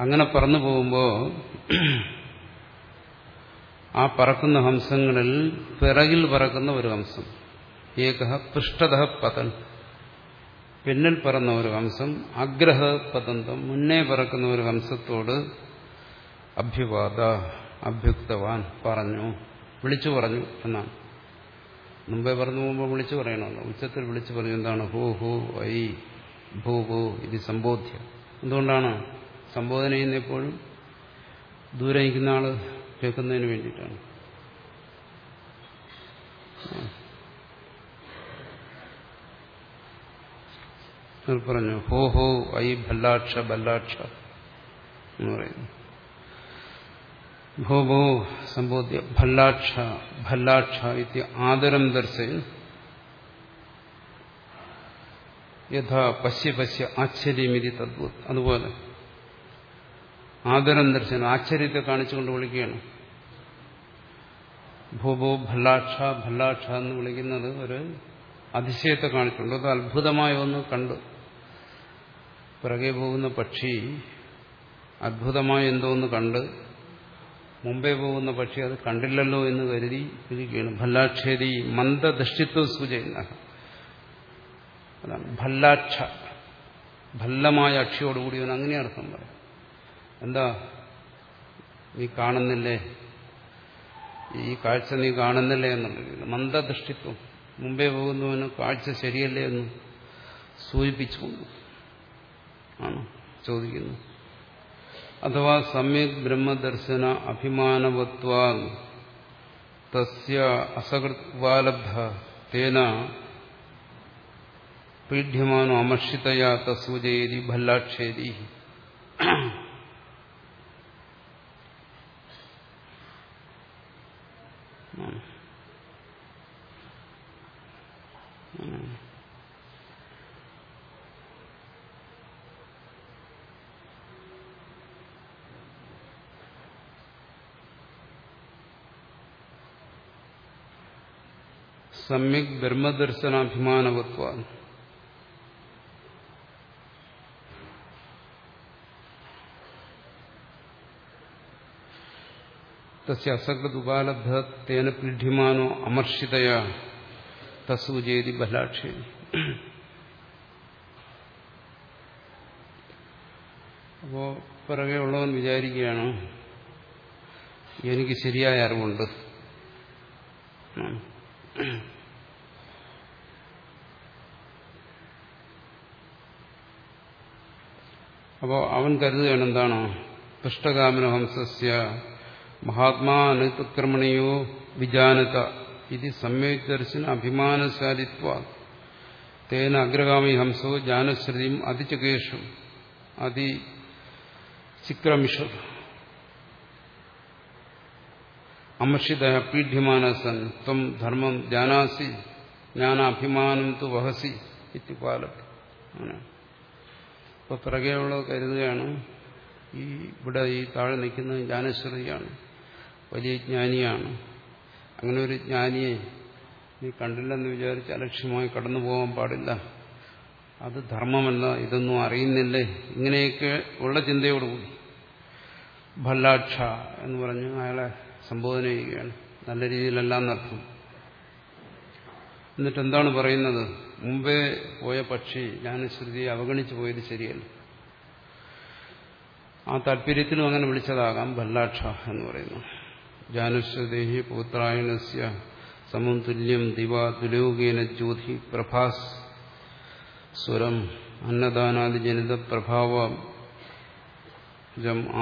അങ്ങനെ പറന്നു പോകുമ്പോൾ ആ പറക്കുന്ന ഹംസങ്ങളിൽ പിറകിൽ പറക്കുന്ന ഒരു ഹംസം. ഏക പൃഷ്ഠത പതൻ. പിന്നിൽ പറന്ന ഒരു ഹംസം അഗ്രഹ പതന്തം മുന്നേ പറക്കുന്ന ഒരു ഹംസത്തോട് അഭ്യുവാദ അഭ്യുക്തവാൻ പറഞ്ഞു വിളിച്ചു പറഞ്ഞു എന്നാണ്. മുമ്പേ പറഞ്ഞു പോകുമ്പോൾ വിളിച്ചു പറയണമല്ലോ. ഉച്ചത്തിൽ വിളിച്ചു പറഞ്ഞു എന്താണ്? ഹോ ഹോ ഐ ഭൂ ഭൂ ഇത് സംബോധ്യ. എന്തുകൊണ്ടാണ് സംബോധന ചെയ്യുന്ന എപ്പോഴും ദൂരെ നിൽക്കുന്ന ആൾ കേൾക്കുന്നതിന് വേണ്ടിയിട്ടാണ്. പറഞ്ഞു ഹോ ഹോ ഐ ഭല്ലാക്ഷ ബല്ലാക്ഷ എന്ന് പറയുന്നു. ഭോ ഭോ സംബോധ്യ ഭല്ലാക്ഷ ഭല്ലാക്ഷ ഇത്യ ആദരം ദർശയുന്നു യഥാ പശ്യ പശ്യ ആശ്ചര്യമിതി തദ്വത് അതുപോലെ ആദരം ദർശനം ആശ്ചര്യത്തെ കാണിച്ചുകൊണ്ട് വിളിക്കുകയാണ്. ഭൂഭോ ഭല്ലാക്ഷ ഭല്ലാക്ഷ എന്ന് വിളിക്കുന്നത് ഒരു അതിശയത്തെ കാണിച്ചുകൊണ്ട് അത് അത്ഭുതമായ ഒന്ന് കണ്ട് പിറകെ പോകുന്ന പക്ഷി അത്ഭുതമായ എന്തോ ഒന്ന് കണ്ട് മുമ്പേ പോകുന്ന പക്ഷി അത് കണ്ടില്ലല്ലോ എന്ന് കരുതി ഇരിക്കുകയാണ്. ഭല്ലാക്ഷേരി മന്ദദൃഷ്ടിത്വ സൂചന ഭല്ലാക്ഷ. ഭല്ലമായ അക്ഷിയോടുകൂടി അവൻ അങ്ങനെ അർത്ഥം പറയാം. എന്താ? നീ കാണുന്നില്ലേ? ഈ കാഴ്ച നീ കാണുന്നില്ലേ എന്നുള്ള മന്ദദൃഷ്ടിത്വം. മുമ്പേ പോകുന്നവന് കാഴ്ച ശരിയല്ലേ എന്ന് സൂചിപ്പിച്ചുകൊണ്ട് ആണ് ചോദിക്കുന്നു. അഥവാ സമ്യക് ബ്രഹ്മദർശന അഭിമാനവത്വാ തസ്യ അസകൃത്വാലബ്ധ തേന പീഡ്യമാനോ അമർഷിതയാ തസൂചേരി ഭല്ലാക്ഷേരി. സമ്യക് ബ്രഹ്മദർശനാഭിമാനവത്വ തസ്യ അസകൃത് ഉപാലബ്ധ തേന പീഡ്യമാനോ അമർഷിതയ തസൂചേരി ബലാക്ഷേരി അപ്പോ പിറകെ ഉള്ളവൻ വിചാരിക്കുകയാണ് എനിക്ക് ശരിയായ അറിവുണ്ട്. അപ്പോൾ അവൻ കരുതുകയാണ് എന്താണ് പൃഷ്ഠകാമന ഹംസസ്യ മഹാത്മാ അനുക്രമണയോ വിജാനത. ഇത് സമ്യക് ദർശന അഭിമാനശാലിത്വ തേന അഗ്രഗാമി ഹംസോ ജാനശ്രുതിയും അതിചകേഷു. അതി ചിക്രമിഷ അമർഷിത പീഡ്യമാനസൻ. ത്വം ധർമ്മം ജാനാസി. ജ്ഞാനാഭിമാനം തു വഹസി. ഇത്യുപാലത്ത് അങ്ങനെ. ഇപ്പൊ പിറകെയുള്ള കരുതുകയാണ്. ഈ ഇവിടെ ഈ താഴെ നിൽക്കുന്നത് ജ്ഞാനശ്രീയാണ് വലിയ ജ്ഞാനിയാണ്. അങ്ങനെ ഒരു ജ്ഞാനിയെ നീ കണ്ടില്ലെന്ന് വിചാരിച്ച് അലക്ഷ്യമായി കടന്നു പോകാൻ പാടില്ല. അത് ധർമ്മമല്ല ഇതൊന്നും അറിയുന്നില്ലേ? ഇങ്ങനെയൊക്കെ ഉള്ള ചിന്തയോടുകൂടി. ഭല്ലാക്ഷ എന്ന് പറഞ്ഞ് അയാളെ സംബോധന ചെയ്യുകയാണ്. നല്ല രീതിയിലല്ല എന്നർത്ഥം. എന്നിട്ട് എന്താണ് പറയുന്നത്? മുമ്പേ പോയ പക്ഷി ജ്ഞാനശ്രുതിയെ അവഗണിച്ചു പോയത് ശരിയല്ല. ആ താല്പര്യത്തിനും അങ്ങനെ വിളിച്ചതാകാം ഭല്ലാക്ഷ എന്ന് പറയുന്നു. ജാനുശ്രുദേഹി പൂത്രായണസ്യ സമം തുല്യം ദിവ ദുലോകേന ജ്യോതി പ്രഭാസ് സ്വരം അന്നദാനാദിജനിത പ്രഭാവം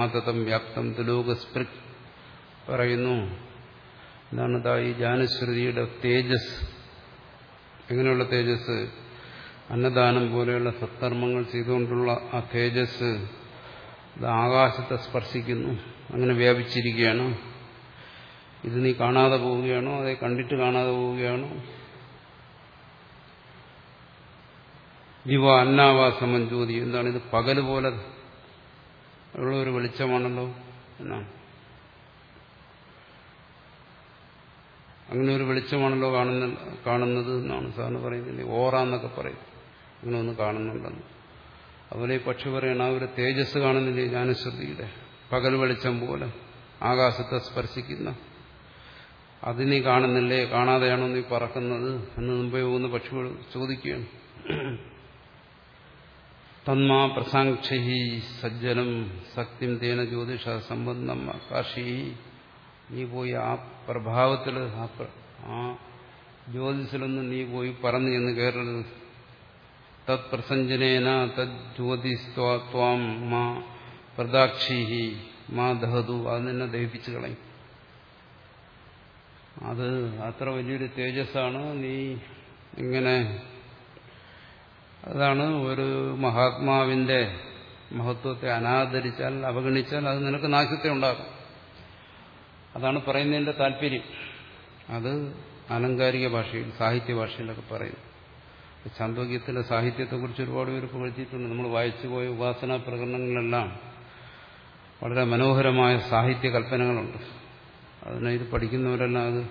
ആതതം വ്യാപ്തം ദുലോകസ്പൃക് പറയുന്നു. എന്താണ് ഈ ജാനശ്രുതിയുടെ തേജസ്. എങ്ങനെയുള്ള തേജസ് അന്നദാനം പോലെയുള്ള സത്കർമ്മങ്ങൾ ചെയ്തുകൊണ്ടുള്ള ആ തേജസ് ആകാശത്തെ സ്പർശിക്കുന്നു. അങ്ങനെ വ്യാപിച്ചിരിക്കുകയാണ്. ഇത് നീ കാണാതെ പോവുകയാണോ? അതെ കണ്ടിട്ട് കാണാതെ പോവുകയാണോ? ദിവ അന്നാവാസമൻ ജ്യോതി. എന്താണ് ഇത് പകൽ പോലെ ഉള്ള ഒരു വെളിച്ചമാണല്ലോ എന്നാണ്. അങ്ങനെ ഒരു വെളിച്ചമാണല്ലോ കാണുന്ന കാണുന്നത് എന്നാണ് സാറിന് പറയുന്നത്. ഓറ എന്നൊക്കെ പറയും. അങ്ങനെ ഒന്ന് കാണുന്നുണ്ടെന്ന്. അതുപോലെ ഈ പക്ഷി പറയണ ആ ഒരു തേജസ് കാണുന്നില്ലേ ജ്ഞാനശ്രുതിയുടെ? പകൽ വെളിച്ചം പോലെ ആകാശത്തെ സ്പർശിക്കുന്ന. അതിനെ കാണുന്നില്ലേ? കാണാതെയാണോ നീ പറക്കുന്നത്? എന്ന് മുമ്പേ പോകുന്ന പക്ഷികൾ ചോദിക്കുകയാണ്. തന്മാ പ്രസാക്ഷി സജ്ജനം സത്യം തേന ജ്യോതിഷ സംബന്ധം കാശി നീ പോയി ആ പ്രഭാവത്തിൽ ആ ജ്യോതിസിലൊന്നും നീ പോയി പറഞ്ഞു എന്ന് കേറരുത്. തത് പ്രസഞ്ജനേന തത് ജ്യോതിസ്വാം മാ പ്രദാക്ഷി മാ ദഹതു. അത് നിന്നെ ദഹിപ്പിച്ചു കളയും. അത് അത്ര വലിയൊരു തേജസ്സാണ്. നീ ഇങ്ങനെ അതാണ് ഒരു മഹാത്മാവിന്റെ മഹത്വത്തെ അനാദരിച്ചാൽ അവഗണിച്ചാൽ അത് നിനക്ക് നാശത്തെ ഉണ്ടാക്കും. അതാണ് പറയുന്നതിന്റെ താല്പര്യം. അത് അലങ്കാരിക ഭാഷയിൽ സാഹിത്യ ഭാഷയിലൊക്കെ പറയുന്നു. ചാന്തോക്യത്തിലെ സാഹിത്യത്തെക്കുറിച്ച് ഒരുപാട് പേര് പുകഴ്ത്തിയിട്ടുണ്ട്. നമ്മൾ വായിച്ചു പോയ ഉപാസനാ പ്രകടനങ്ങളെല്ലാം വളരെ മനോഹരമായ സാഹിത്യ കൽപ്പനകളുണ്ട്. അതിനെ ഇത് പഠിക്കുന്നവരെല്ലാം അത്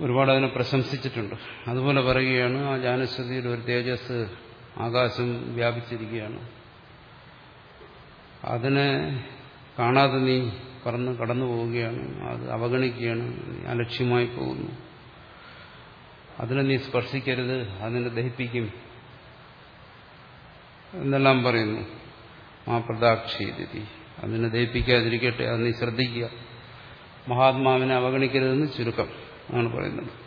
ഒരുപാട് അതിനെ പ്രശംസിച്ചിട്ടുണ്ട്. അതുപോലെ പറയുകയാണ് ആ ജാനശ്രുതിയിൽ ഒരു തേജസ് ആകാശം വ്യാപിച്ചിരിക്കുകയാണ്. അതിനെ കാണാതെ നീ പറന്ന് കടന്നു പോവുകയാണ്. അത് അവഗണിക്കുകയാണ്. അലക്ഷ്യമായി പോകുന്നു. അതിനെ നീ സ്പർശിക്കരുത്. അതിനെ ദഹിപ്പിക്കും. എന്നെല്ലാം പറയുന്നു. മാ പ്രദാക്ഷീതി അതിനെ ദഹിപ്പിക്കാതിരിക്കട്ടെ. അത് നീ ശ്രദ്ധിക്കുക. മഹാത്മാവിനെ അവഗണിക്കരുതെന്ന് ചുരുക്കം ആണ് പറയുന്നത്.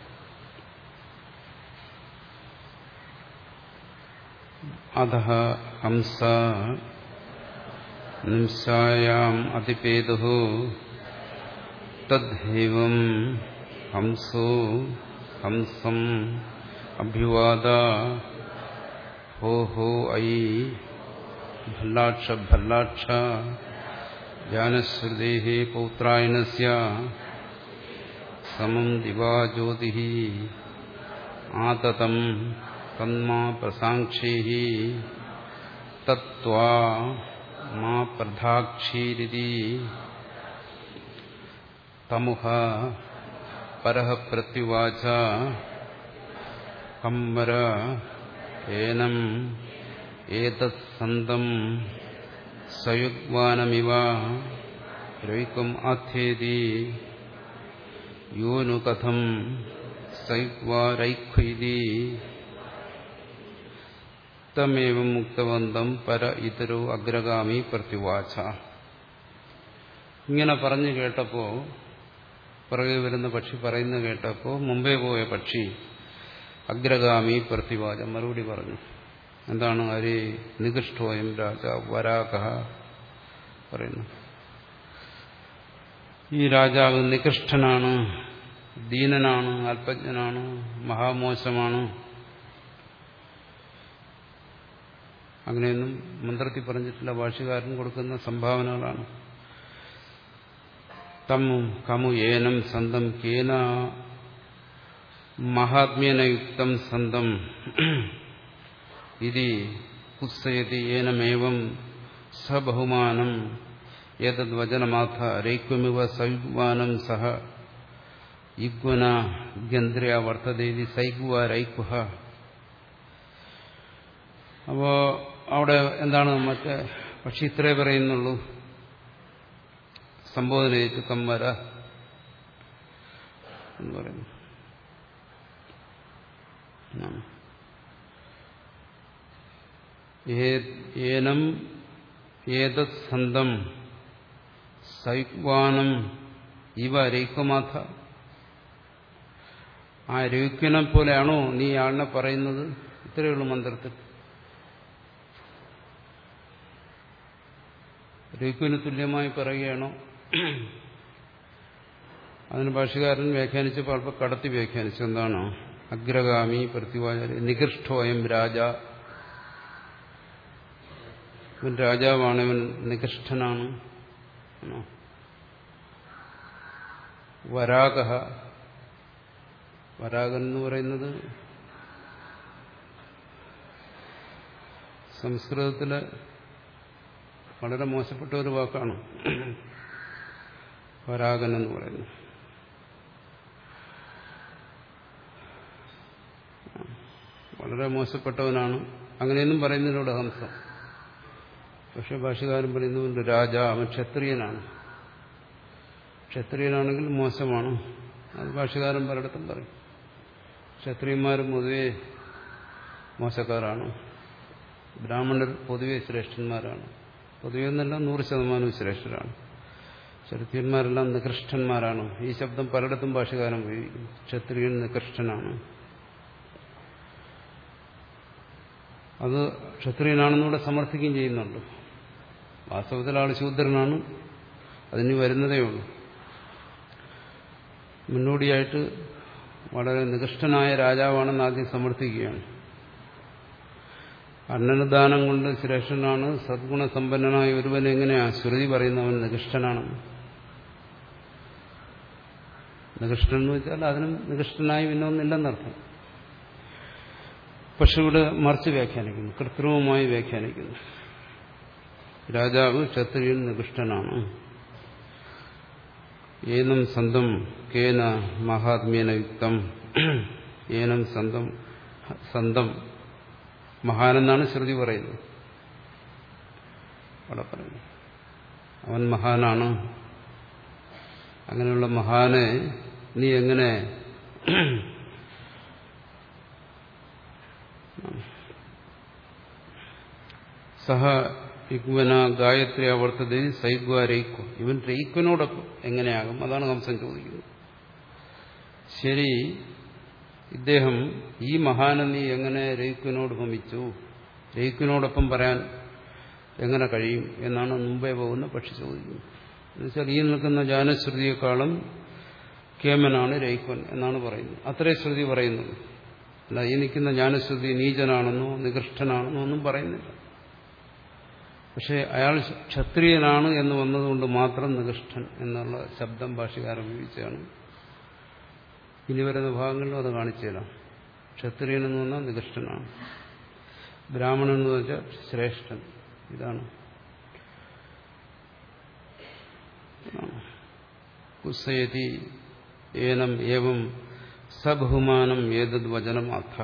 അധ ഹംസ നിംസായാം അതിപേതു തദ്ദേവം ഹംസോ ഹംസം അഭ്യുവാദ ഹോ ഹോ ഐ ഭല്ലാക്ഷ ഭല്ലാക്ഷ ജാനശ്രുതേ പൗത്രായണസ്യ സമം ദിവാ ജ്യോതി ആതതം തന്മാ പ്രസാക്ഷേ തത്വാ മാ പ്രധാക്ഷീരിതി തമുഹ പരഹ പ്രത്യുവാച കംവര ഏനം ഏതത്സന്തം സയുഗ്വാനമിവ രൈകം ആധ്യേതി യോനു കഥം സൈക്വാരൈഖ്വൈതി തമേവം മുക്തബന്ധം പര ഇതരോ അഗ്രഗാമി പ്രത്യുവാച. ഇങ്ങനെ പറഞ്ഞു കേട്ടപ്പോ പുറകെ വരുന്ന പക്ഷി പറയുന്ന കേട്ടപ്പോ മുമ്പേ പോയ പക്ഷി അഗ്രഗാമി പ്രതിവാച മറുപടി പറഞ്ഞു. എന്താണ് ഹരി നികൃഷ്ടോയം രാജ വരാക പറയുന്നു. ഈ രാജാവ് നികൃഷ്ടനാണ് ദീനനാണ് അല്പജ്ഞനാണ് മഹാമോശമാണ്. അങ്ങനെയൊന്നും മന്ത്രത്തിൽ പറഞ്ഞിട്ടില്ല. ഭാഷകാരൻ കൊടുക്കുന്ന സംഭാവനകളാണ്. തമ്മും കമു ഏനം സന്തം കേന മഹാത്മ്യനയുക്തം സന്തം ഇതി കുസ്സയതി ഏനമേവം സബഹുമാനം ഏതദ്വചനമാഥ രൈക്വമിവ സയുഗ്മാനം സഹ ഇഗ്വന ഗന്ധ്രയ വർത്തതേതി സൈഗ്വ രൈക്വ അപ്പോ അവിടെ എന്താണ് മറ്റേ പക്ഷി ഇത്രേ പറയുന്നുള്ളൂ. സംബോധന ചെയ്തു കമ്മര എന്ന് പറയുന്നു. ഏനം ഏതത് സന്തം സൈക്വാനം ഇവ രൈക്വമാഥ ആ പോലെയാണോ നീ ആളിനെ പറയുന്നത്? ഇത്രയേ ഉള്ളൂ മന്ത്രത്തിൽ. രൈക്വന് തുല്യമായി പറയുകയാണോ? അതിന് ഭാഷകാരൻ വ്യാഖ്യാനിച്ചപ്പോൾ അല്പം കടത്തി വ്യാഖ്യാനിച്ചു. എന്താണ്? അഗ്രഗാമി പ്രതിവാചാര്യ നികൃഷ്ടോയം രാജ. ഇവൻ രാജാവാണ് ഇവൻ നികൃഷ്ടനാണ്. വരാഗ വരാഗൻ എന്ന് പറയുന്നത് സംസ്കൃതത്തിലെ വളരെ മോശപ്പെട്ട ഒരു വാക്കാണ്. പരാഗൻ എന്ന് പറയുന്നത്. വളരെ മോശപ്പെട്ടവനാണ്. അങ്ങനെയൊന്നും പറയുന്നതിനോട് ഹംസം പക്ഷെ ഭാഷകാരൻ പറയുന്നുണ്ട് രാജ അവൻ ക്ഷത്രിയനാണ്. ക്ഷത്രിയനാണെങ്കിൽ മോശമാണ്. അത് ഭാഷകാരൻ പലയിടത്തും പറയും. ക്ഷത്രിയന്മാർ പൊതുവെ മോശക്കാരാണ്. ബ്രാഹ്മണർ പൊതുവെ ശ്രേഷ്ഠന്മാരാണ്. പൊതുവെ എന്നല്ല നൂറ് ശതമാനവും ശ്രേഷ്ഠരാണ്. ക്ഷത്രിയന്മാരെല്ലാം നികൃഷ്ടന്മാരാണ്. ഈ ശബ്ദം പലയിടത്തും ഭാഷകാരം ഉപയോഗിക്കുന്നു ക്ഷത്രിയൻ നികൃഷ്ടനാണ്. അത് ക്ഷത്രിയനാണെന്നൂടെ സമർത്ഥിക്കുകയും ചെയ്യുന്നുണ്ട്. വാസ്തവത്തിൽ ആൾ ശൂദ്രനാണ്. അതിന് വരുന്നതേ ഉള്ളൂ. മുന്നോടിയായിട്ട് വളരെ നികൃഷ്ടനായ രാജാവാണെന്ന് ആദ്യം സമർത്ഥിക്കുകയാണ്. അന്നദാനം കൊണ്ട് ശ്രേഷ്ഠനാണ്. സദ്ഗുണസമ്പന്നനായ ഒരുവൻ എങ്ങനെയാ ശ്രുതി പറയുന്നവൻ നികൃഷ്ടനാണ്? നികൃഷ്ടൻ എന്ന് വെച്ചാൽ അതിനും നികൃഷ്ടനായി പിന്നൊന്നില്ലെന്നർത്ഥം. പക്ഷെ ഇവിടെ മറിച്ച് വ്യാഖ്യാനിക്കുന്നു. കൃത്രിമമായി വ്യാഖ്യാനിക്കുന്നു. രാജാവ് ക്ഷത്രിയൻ നികൃഷ്ടനാണ്. ഏനം സ്വന്തം കേന മഹാത്മ്യേന യുക്തം. ഏനം സ്വന്തം സ്വന്തം മഹാനെന്നാണ് ശ്രുതി പറയുന്നത്. അവിടെ പറയുന്നു. അവൻ മഹാനാണ്. അങ്ങനെയുള്ള മഹാനെ നീ എങ്ങനെ സഹ ഇഗ്വന ഗായത്രി അവർത്തത സൈഗ്വ രൈക്വ. ഇവൻ രൈക്വനോടൊപ്പം എങ്ങനെയാകും? അതാണ് കംസൻ ചോദിക്കുന്നത്. ശരി ഇദ്ദേഹം ഈ മഹാനെ നീ എങ്ങനെ രയിക്കുവിനോട് ഭമിച്ചു രയിക്കുവിനോടൊപ്പം പറയാൻ എങ്ങനെ കഴിയും എന്നാണ് മുമ്പേ പോകുന്ന പക്ഷി ചോദിക്കുന്നത് എന്നുവെച്ചാൽ ഈ നിൽക്കുന്ന ജാനശ്രുതിയെക്കാളും കേമനാണ് രയിക്കുവൻ എന്നാണ് പറയുന്നത്. അത്രേ ശ്രുതി പറയുന്നത് അല്ല ഈ നിൽക്കുന്ന ജ്ഞാനശ്രുതി നീചനാണെന്നോ നികൃഷ്ടനാണെന്നോ ഒന്നും പറയുന്നില്ല. പക്ഷെ അയാൾ ക്ഷത്രിയനാണ് എന്ന് വന്നതുകൊണ്ട് മാത്രം നികൃഷ്ടൻ എന്നുള്ള ശബ്ദം ഭാഷകാരൻ ഉപയോഗിച്ചാണ് ഇനി വരുന്ന ഭാഗങ്ങളിലും അത് കാണിച്ചുതരാം ക്ഷത്രിയൻ എന്ന് പറഞ്ഞാൽ നികൃഷ്ടനാണ്. ബ്രാഹ്മണൻ എന്ന് വെച്ചാൽ ശ്രേഷ്ഠൻ. ഇതാണ്. കുസയതി ഏനം ഏവം സബഹുമാനം ഏതത് വചനം അർത്ഥ.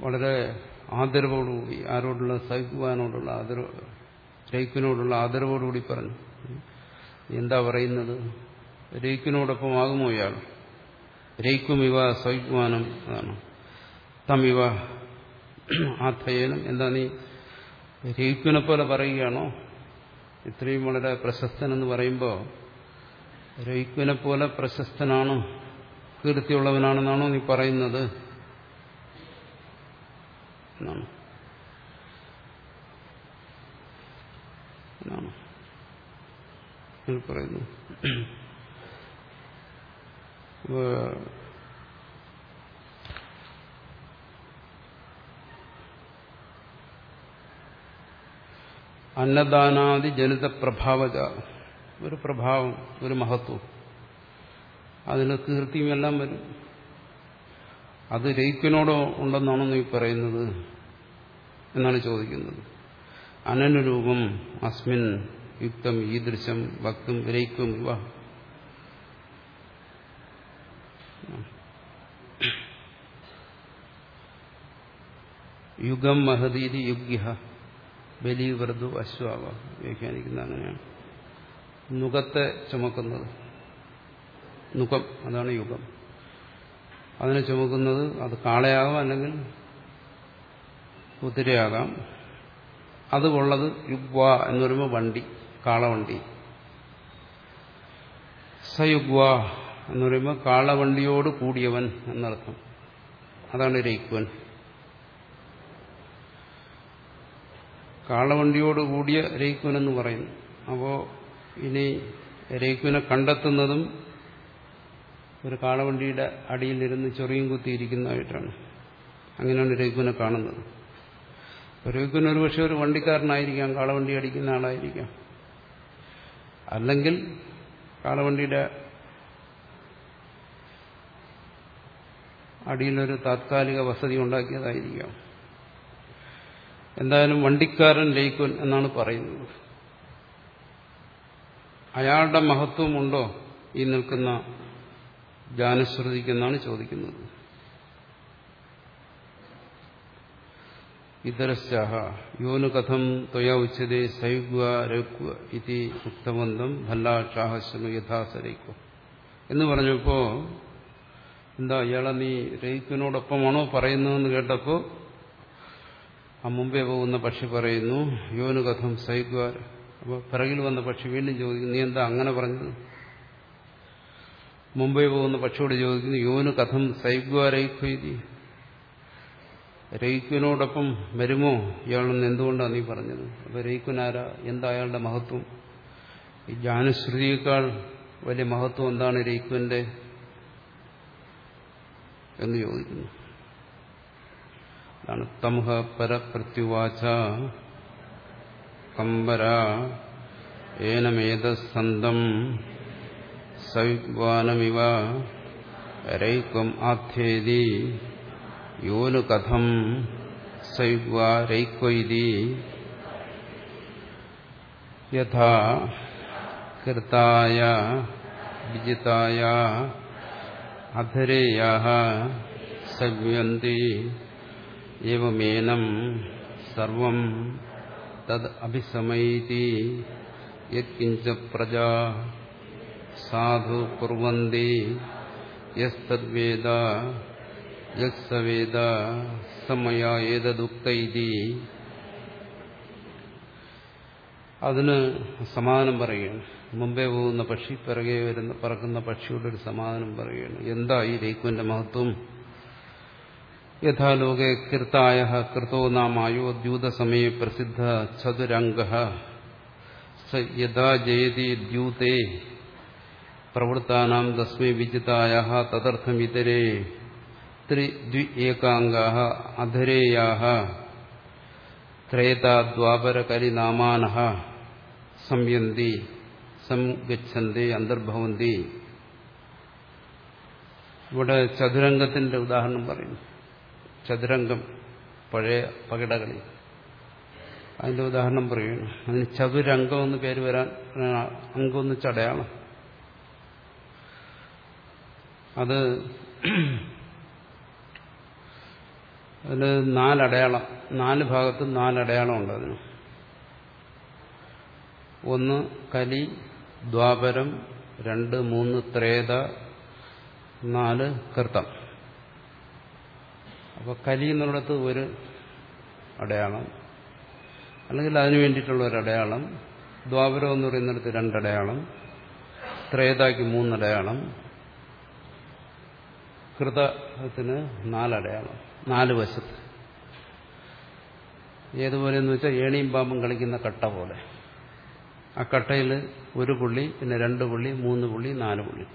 വളരെ ആദരവോടുകൂടി ആരോടുള്ള സഹിക്കുവാനോടുള്ള ആദരവ് രൈക്കിനോടുള്ള ആദരവോടുകൂടി പറഞ്ഞു. എന്താ പറയുന്നത്? രൈക്കിനോടൊപ്പം ആകുമോ ഇയാൾ? രൈക്കും ഇവ സൈക്കുവാനം അതാണ് തമിവ ആഥയനം എന്താ നീ രയിക്കിനെ പോലെ പറയുകയാണോ? ഇത്രയും വളരെ പ്രശസ്തനെന്ന് പറയുമ്പോൾ രയിക്കിനെ പോലെ പ്രശസ്തനാണോ? കീർത്തിയുള്ളവനാണെന്നാണോ നീ പറയുന്നത്? എന്നാണ്. പറയുന്നു. അന്നദാനാദി ജനിത പ്രഭാവജ. ഒരു പ്രഭാവം ഒരു മഹത്വം. അതിന് കീർത്തിയും എല്ലാം വരും. അത് രഹിക്കനോടോ ഉണ്ടെന്നാണോ നീ പറയുന്നത് എന്നാണ് ചോദിക്കുന്നത്. അനനുരൂപം അസ്മിൻ യുക്തം ഈദൃശം ഭക്തും രയിക്കും ഇവ യുഗം മഹദീതി യുഗ്യ ബലിവ്രതു അശ്വാവ. വ്യാഖ്യാനിക്കുന്ന അങ്ങനെയാണ്. നുഖത്തെ ചുമക്കുന്നത്. നുഖം അതാണ് യുഗം. അതിനെ ചുമക്കുന്നത് അത് കാളയാകാം അല്ലെങ്കിൽ കുതിരയാകാം. അതുകൊള്ളത് യുഗ്വ എന്ന് പറയുമ്പോൾ വണ്ടി കാളവണ്ടി. സയുഗ്വ എന്ന് പറയുമ്പോൾ കാളവണ്ടിയോട് കൂടിയവൻ എന്നർത്ഥം. അതാണ് രയിക്കുവൻ കാളവണ്ടിയോട് കൂടിയ രേഖുനെന്ന് പറയുന്നു. അപ്പോൾ ഇനി രേഖുനെ കണ്ടെത്തുന്നതും ഒരു കാളവണ്ടിയുടെ അടിയിലിരുന്ന് ചൊറിയും കുത്തിയിരിക്കുന്നതായിട്ടാണ്. അങ്ങനെയാണ് രേഖുനെ കാണുന്നത്. രേക്കുവിന് ഒരു പക്ഷെ ഒരു വണ്ടിക്കാരനായിരിക്കാം കാളവണ്ടി അടിക്കുന്ന ആളായിരിക്കാം. അല്ലെങ്കിൽ കാളവണ്ടിയുടെ അടിയിലൊരു താത്കാലിക വസതി ഉണ്ടാക്കിയതായിരിക്കാം. എന്തായാലും വണ്ടിക്കാരൻ ലയിക്കുൻ എന്നാണ് പറയുന്നത്. അയാളുടെ മഹത്വമുണ്ടോ ഈ നിൽക്കുന്ന ജാനശ്രുതിക്കെന്നാണ് ചോദിക്കുന്നത്. ഇതരശ്ചാഹ യോനു കഥം ത്വയാ ഉച്ചതേ സൈഗ്വ രക്വ ഇതി ഉക്തബന്ധം ഭല്ലാഷാഹശ്രമ യഥാസരയിക്കോ എന്ന് പറഞ്ഞപ്പോ എന്താ ഇയാളെ നീ രഹിക്കുനോടൊപ്പമാണോ പറയുന്നതെന്ന് കേട്ടപ്പോ ആ മുമ്പേ പോകുന്ന പക്ഷി പറയുന്നു യോനു കഥം സൈഗ്വ അപ്പൊ പിറകിൽ വന്ന പക്ഷി വീണ്ടും ചോദിക്കുന്നു നീ എന്താ അങ്ങനെ പറഞ്ഞത്? മുമ്പേ പോകുന്ന പക്ഷിയോട് ചോദിക്കുന്നു യോനു കഥം സൈഗ്വ രയിഖ്വൈതി രയിക്കുവിനോടൊപ്പം വരുമോ? ഇയാളെന്ന് എന്തുകൊണ്ടാണ് നീ പറഞ്ഞത്? അപ്പൊ രഹിക്കുനാരാ എന്താ അയാളുടെ മഹത്വം? ഈ ജ്ഞാനശ്രുതിയേക്കാൾ വലിയ മഹത്വം എന്താണ് രഹിക്കുവിന്റെ എന്ന് ചോദിക്കുന്നു. അതാണ് തമഹ പരപ്രത്യുവാച. കമ്പര. ഏനമേതസ്സന്തം സവിഗ്വാനമിവ രൈക്വം ആധ്യേതി. യോനു കഥം സൈഗ്വാ രൈക്വൈതി. യഥാ കൃതായ വിജിതായ അധരേയാ സവ്യന്തി. ഏവമേനം സർവം തദ് അഭിസമൈതി യത്കിഞ്ച പ്രജാ സാധു കുർവന്തി യസ്തദ്വേദ യസ്സവേദ സമയ ഏതദുക്തൈതി അതിന് സമാധാനം പറയുകയാണ് മുമ്പേ പോകുന്ന പക്ഷി പിറകെ വരുന്ന പറക്കുന്ന പക്ഷിയുടെ ഒരു സമാധാനം പറയുകയാണ് എന്താ ഈ രേക്കുവിന്റെ മഹത്വം? യഥാലോകെ കൃതായ കൃതോ നാമായോ ദ്യൂതസമയ പ്രസിദ്ധ ചതുരംഗ യഥാ ജയതി ദ്യൂതേ പ്രവൃത്താനാം തസ്മൈ വിജിതായ തദർത്ഥമിതരേ ത്രിദ്വി ഏകാംഗാ അധരേയാ ത്രേതാദ്വാപരകരിനാമാന സംയന്തി സംഗച്ഛന്തി അന്തർഭവന്തി. ഇവിടെ ചതുരംഗത്തിന്റെ ഉദാഹരണം പറയുന്നു. ചതുരംഗം പഴയ പകിടകളി. അതിന്റെ ഉദാഹരണം പറയുന്നു അതിന് ചതുരംഗം എന്ന് പേര് വരാൻ അംഗം എന്ന് ചടയാണ് അത് അതിന് നാലടയാളം നാല് ഭാഗത്തും നാലടയാളം ഉണ്ട് അതിന്. ഒന്ന് കലി ദ്വാപരം രണ്ട് മൂന്ന് ത്രേത നാല് കൃതം അപ്പോൾ കലി എന്നുള്ളിടത്ത് ഒരു അടയാളം അല്ലെങ്കിൽ അതിനു വേണ്ടിയിട്ടുള്ള ഒരു അടയാളം ദ്വാപരം എന്ന് പറയുന്നിടത്ത് രണ്ടടയാളം ത്രേതാക്ക് മൂന്നടയാളം കൃതത്തിന് നാലടയാളം നാല് വശത്ത്. ഏതുപോലെ എന്ന് വെച്ചാൽ ഏണിയും പാമ്പും കളിക്കുന്ന കട്ട പോലെ. ആ കട്ടയിൽ ഒരു പുള്ളി പിന്നെ രണ്ട് പുള്ളി മൂന്ന് പുള്ളി നാല് പുള്ളി.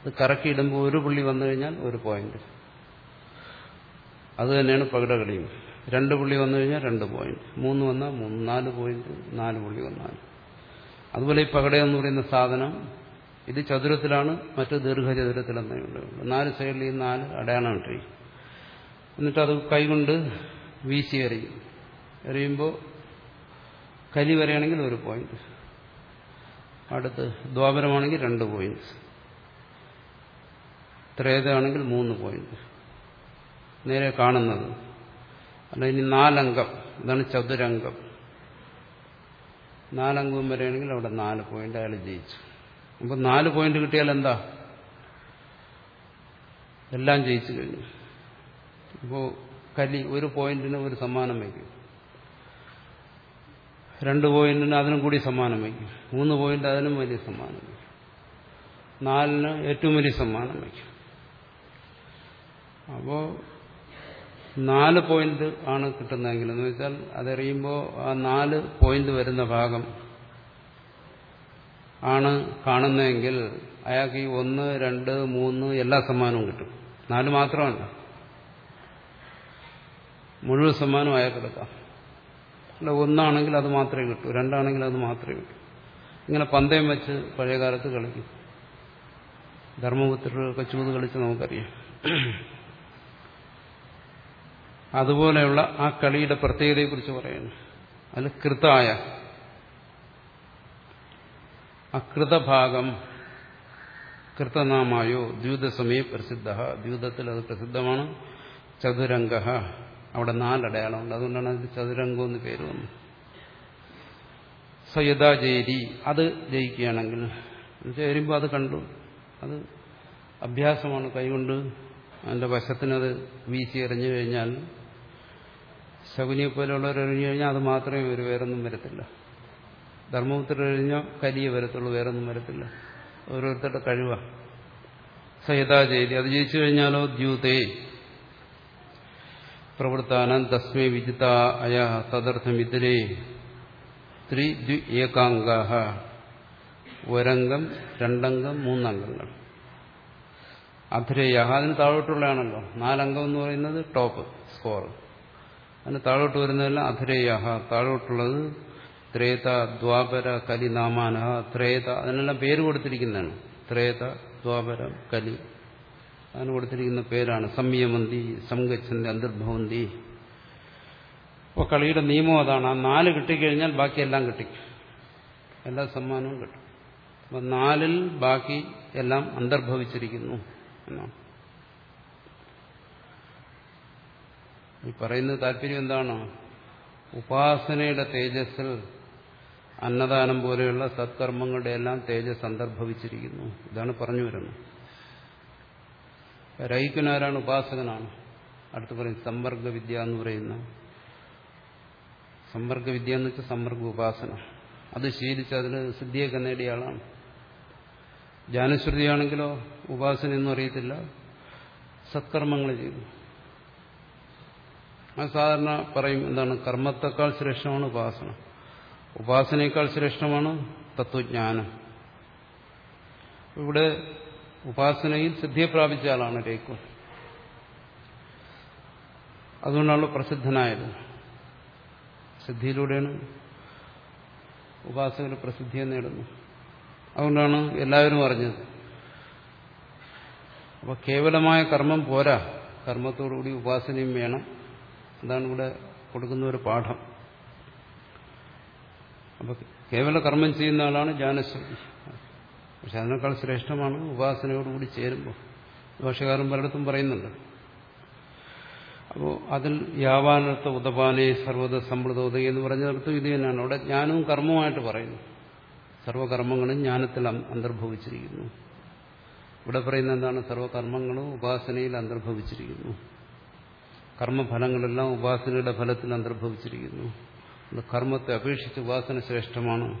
അത് കറക്കിയിടുമ്പോൾ ഒരു പുള്ളി വന്നു കഴിഞ്ഞാൽ ഒരു പോയിന്റ്. അത് തന്നെയാണ് പകിടകളിയും രണ്ട് പുള്ളി വന്നു കഴിഞ്ഞാൽ രണ്ട് പോയിന്റ് മൂന്ന് വന്നാൽ നാല് പോയിന്റ് നാല് പുള്ളി വന്നാൽ. അതുപോലെ ഈ പകട എന്ന് പറയുന്ന സാധനം ഇത് ചതുരത്തിലാണ് മറ്റ് ദീർഘചതുരത്തിലെന്നേ ഉള്ളൂ. നാല് സൈഡിൽ ഈ നാല് അടയാളം ഇട്ടിരിക്കും എന്നിട്ട് അത് കൈകൊണ്ട് വീശി എറിയും. എറിയുമ്പോൾ കലി വരെയാണെങ്കിൽ ഒരു പോയിന്റ് അടുത്ത് ദ്വാപരമാണെങ്കിൽ രണ്ട് പോയിന്റ് ത്രേതയാണെങ്കിൽ മൂന്ന് പോയിന്റ് നേരെ കാണുന്നത്. അല്ല ഇനി നാലംഗം. ഇതാണ് ചതുരംഗം. നാലംഗം വരെയാണെങ്കിൽ അവിടെ നാല് പോയിന്റ് അയാൾ ജയിച്ചു. അപ്പം നാല് പോയിന്റ് കിട്ടിയാൽ എന്താ? എല്ലാം ജയിച്ചു കഴിഞ്ഞു. ഇപ്പോൾ കലി ഒരു പോയിന്റിന് ഒരു സമ്മാനം വയ്ക്കും. രണ്ട് പോയിന്റിന് അതിനും കൂടി സമ്മാനം വയ്ക്കും. മൂന്ന് പോയിന്റ് അതിനും വലിയ സമ്മാനം വയ്ക്കും. നാലിന് ഏറ്റവും വലിയ സമ്മാനം വയ്ക്കും. അപ്പോൾ നാല് പോയിന്റ് ആണ് കിട്ടുന്നതെങ്കിൽ എന്ന് വെച്ചാൽ അതറിയുമ്പോൾ ആ നാല് പോയിന്റ് വരുന്ന ഭാഗം ആണ് കാണുന്നതെങ്കിൽ അയാൾക്ക് ഈ ഒന്ന് രണ്ട് മൂന്ന് എല്ലാ സമ്മാനവും കിട്ടും. നാല് മാത്രമല്ല. മുഴുവൻ സമ്മാനവും അയാൾക്ക് എടുക്കാം അല്ല ഒന്നാണെങ്കിൽ അത് മാത്രമേ കിട്ടൂ. രണ്ടാണെങ്കിൽ അത് മാത്രമേ കിട്ടൂ. ഇങ്ങനെ പന്തയം വെച്ച് പഴയകാലത്ത് കളിക്കും. ധർമ്മപുത്രരൊക്കെ ചൂത് കളിച്ച് നമുക്കറിയാം. അതുപോലെയുള്ള ആ കളിയുടെ പ്രത്യേകതയെക്കുറിച്ച് പറയുന്നു. അതിൽ കൃതായ അകൃതഭാഗം കൃതനാമായോ ദ്യൂതസമയ പ്രസിദ്ധ. ദ്യൂതത്തിൽ അത് പ്രസിദ്ധമാണ്. ചതുരംഗ അവിടെ നാലടയാളമുണ്ട്. അതുകൊണ്ടാണ് അതിന് ചതുരംഗം എന്ന് പേര് വന്നത്. സയദാ ജയിരി അത് ജയിക്കുകയാണെങ്കിൽ ചേരുമ്പോൾ അത് കണ്ടു. അത് അഭ്യാസമാണ്. കൈകൊണ്ട് അതിന്റെ വശത്തിനത് വീശി എറിഞ്ഞു കഴിഞ്ഞാൽ ശകുനിയെ പോലെയുള്ളവർ എറിഞ്ഞു കഴിഞ്ഞാൽ അത് മാത്രമേ ഒരു വേറൊന്നും വരത്തില്ല. ധർമ്മപുത്രർ എറിഞ്ഞോ കലിയെ വരത്തുള്ളൂ വേറൊന്നും വരത്തില്ല. ഓരോരുത്തരുടെ കഴിവാണ് സഹിതാ ജയതി. അത് ജയിച്ചു കഴിഞ്ഞാലോ? ദ്യൂതേ. പ്രവൃത്താനം തസ്മേ വിജിത അയ തദർത്ഥം ഇതിരേ ത്രി ദ്വി ഏകാംഗ ഒരംഗം രണ്ടംഗം മൂന്നംഗങ്ങൾ. അധിരേയ അതിന് താഴോട്ടുള്ളതാണല്ലോ. നാലംഗം എന്ന് പറയുന്നത് ടോപ്പ് സ്കോർ. അതിന് താഴോട്ട് വരുന്നതെല്ലാം അധരേയ താഴോട്ടുള്ളത് ത്രേത ദ്വാപര കലി നാമാന ത്രേത അതിനെല്ലാം പേര് കൊടുത്തിരിക്കുന്നതാണ്. ത്രേത ദ്വാപര കലി. അതിന് കൊടുത്തിരിക്കുന്ന പേരാണ്. സംയമന്തി സംഗച്ഛന്തി അന്തർഭവന്തി. അപ്പോൾ കളിയുടെ നിയമം അതാണ്. ആ നാല് കിട്ടിക്കഴിഞ്ഞാൽ ബാക്കിയെല്ലാം കിട്ടി. എല്ലാ സമ്മാനവും കിട്ടും. അപ്പം നാലിൽ ബാക്കി എല്ലാം അന്തർഭവിച്ചിരിക്കുന്നു എന്നാണ്. ഈ പറയുന്ന താല്പര്യം എന്താണ്? ഉപാസനയുടെ തേജസ്സിൽ അന്നദാനം പോലെയുള്ള സത്കർമ്മങ്ങളുടെ എല്ലാം തേജസ് അന്തർഭവിച്ചിരിക്കുന്നു ഇതാണ് പറഞ്ഞു വരുന്നത്. രഹിക്കുന്നവരാണ് ഉപാസകനാണ്. അടുത്ത് പറയും സമ്പർക്കവിദ്യ എന്ന് പറയുന്ന. സമ്പർക്കവിദ്യ എന്ന് വെച്ചാൽ സമ്പർക്ക ഉപാസന. അത് ശീലിച്ച് അതിന് സിദ്ധിയൊക്കെ നേടിയ ആളാണ്. ജാനശ്രുതിയാണെങ്കിലോ ഉപാസന ഒന്നും അറിയത്തില്ല. സത്കർമ്മങ്ങൾ ചെയ്തു അത് സാധാരണ പറയും എന്താണ് കർമ്മത്തെക്കാൾ ശ്രേഷ്ഠമാണ് ഉപാസന. ഉപാസനയേക്കാൾ ശ്രേഷ്ഠമാണ് തത്വജ്ഞാനം. ഇവിടെ ഉപാസനയിൽ സിദ്ധിയെ പ്രാപിച്ച ആളാണ് രേക്കു അതുകൊണ്ടാണ് പ്രസിദ്ധനായത്. സിദ്ധിയിലൂടെയാണ് ഉപാസകർ പ്രസിദ്ധിയെ നേടുന്നത്. അതുകൊണ്ടാണ് എല്ലാവരും അറിഞ്ഞത്. അപ്പോൾ കേവലമായ കർമ്മം പോരാ. കർമ്മത്തോടുകൂടി ഉപാസനയും വേണം. അതാണ് ഇവിടെ കൊടുക്കുന്ന ഒരു പാഠം. അപ്പൊ കേവല കർമ്മം ചെയ്യുന്ന ആളാണ് ജ്ഞാനശ്രുതി പക്ഷെ അതിനേക്കാൾ ശ്രേഷ്ഠമാണ് ഉപാസനയോടുകൂടി ചേരുമ്പോൾ. ഭാഷകാരൻ പലയിടത്തും പറയുന്നുണ്ട്. അപ്പോൾ അതിൽ യാവാനർത്ഥ ഉദപാനെ സർവത സമ്പ്രദോദ എന്ന് പറഞ്ഞിടത്തും ഇത് തന്നെയാണ്. അവിടെ ജ്ഞാനവും കർമ്മവുമായിട്ട് പറയുന്നു. സർവകർമ്മങ്ങളും ജ്ഞാനത്തിൽ അന്തർഭവിച്ചിരിക്കുന്നു. ഇവിടെ പറയുന്ന എന്താണ്? സർവകർമ്മങ്ങളും ഉപാസനയിൽ അന്തർഭവിച്ചിരിക്കുന്നു. കർമ്മഫലങ്ങളെല്ലാം ഉപാസനയുടെ ഫലത്തിൽ അന്തർഭവിച്ചിരിക്കുന്നു. കർമ്മത്തെ അപേക്ഷിച്ച് ഉപാസന ശ്രേഷ്ഠമാണ്.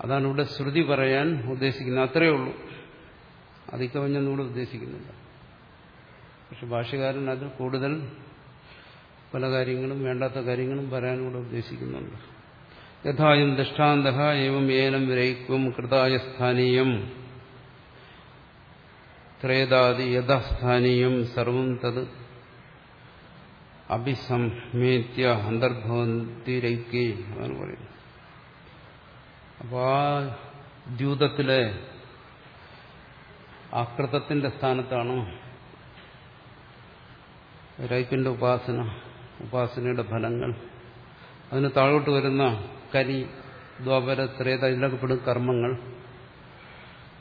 അതാണ് ഇവിടെ ശ്രുതി പറയാൻ ഉദ്ദേശിക്കുന്നത്. അത്രയേ ഉള്ളൂ. അതിക്കവഞ്ഞൊന്നും ഇവിടെ ഉദ്ദേശിക്കുന്നില്ല. പക്ഷെ ഭാഷകാരൻ അതിൽ കൂടുതൽ പല കാര്യങ്ങളും വേണ്ടാത്ത കാര്യങ്ങളും പറയാനൂടെ ഉദ്ദേശിക്കുന്നുണ്ട്. യഥായം ദൃഷ്ടാന്ത ഏവം ഏനം വിരയിക്കും കൃതായ സ്ഥാനീയം. ത്രേതാദി യഥാസ്ഥാനീയം സർവം തത് അഭിസംമേത്യ അന്തർഭവന്തിരൈക്കേ അതാണ് പറയുന്നത്. അപ്പോൾ ആ ദ്യൂതത്തിലെ ആകൃതത്തിന്റെ സ്ഥാനത്താണ് രൈക്കിന്റെ ഉപാസന ഉപാസനയുടെ ഫലങ്ങൾ. അതിന് താഴോട്ട് വരുന്ന കരി ദ്വാപര ത്രേത ഇതിലൊക്കെ പെടും കർമ്മങ്ങൾ.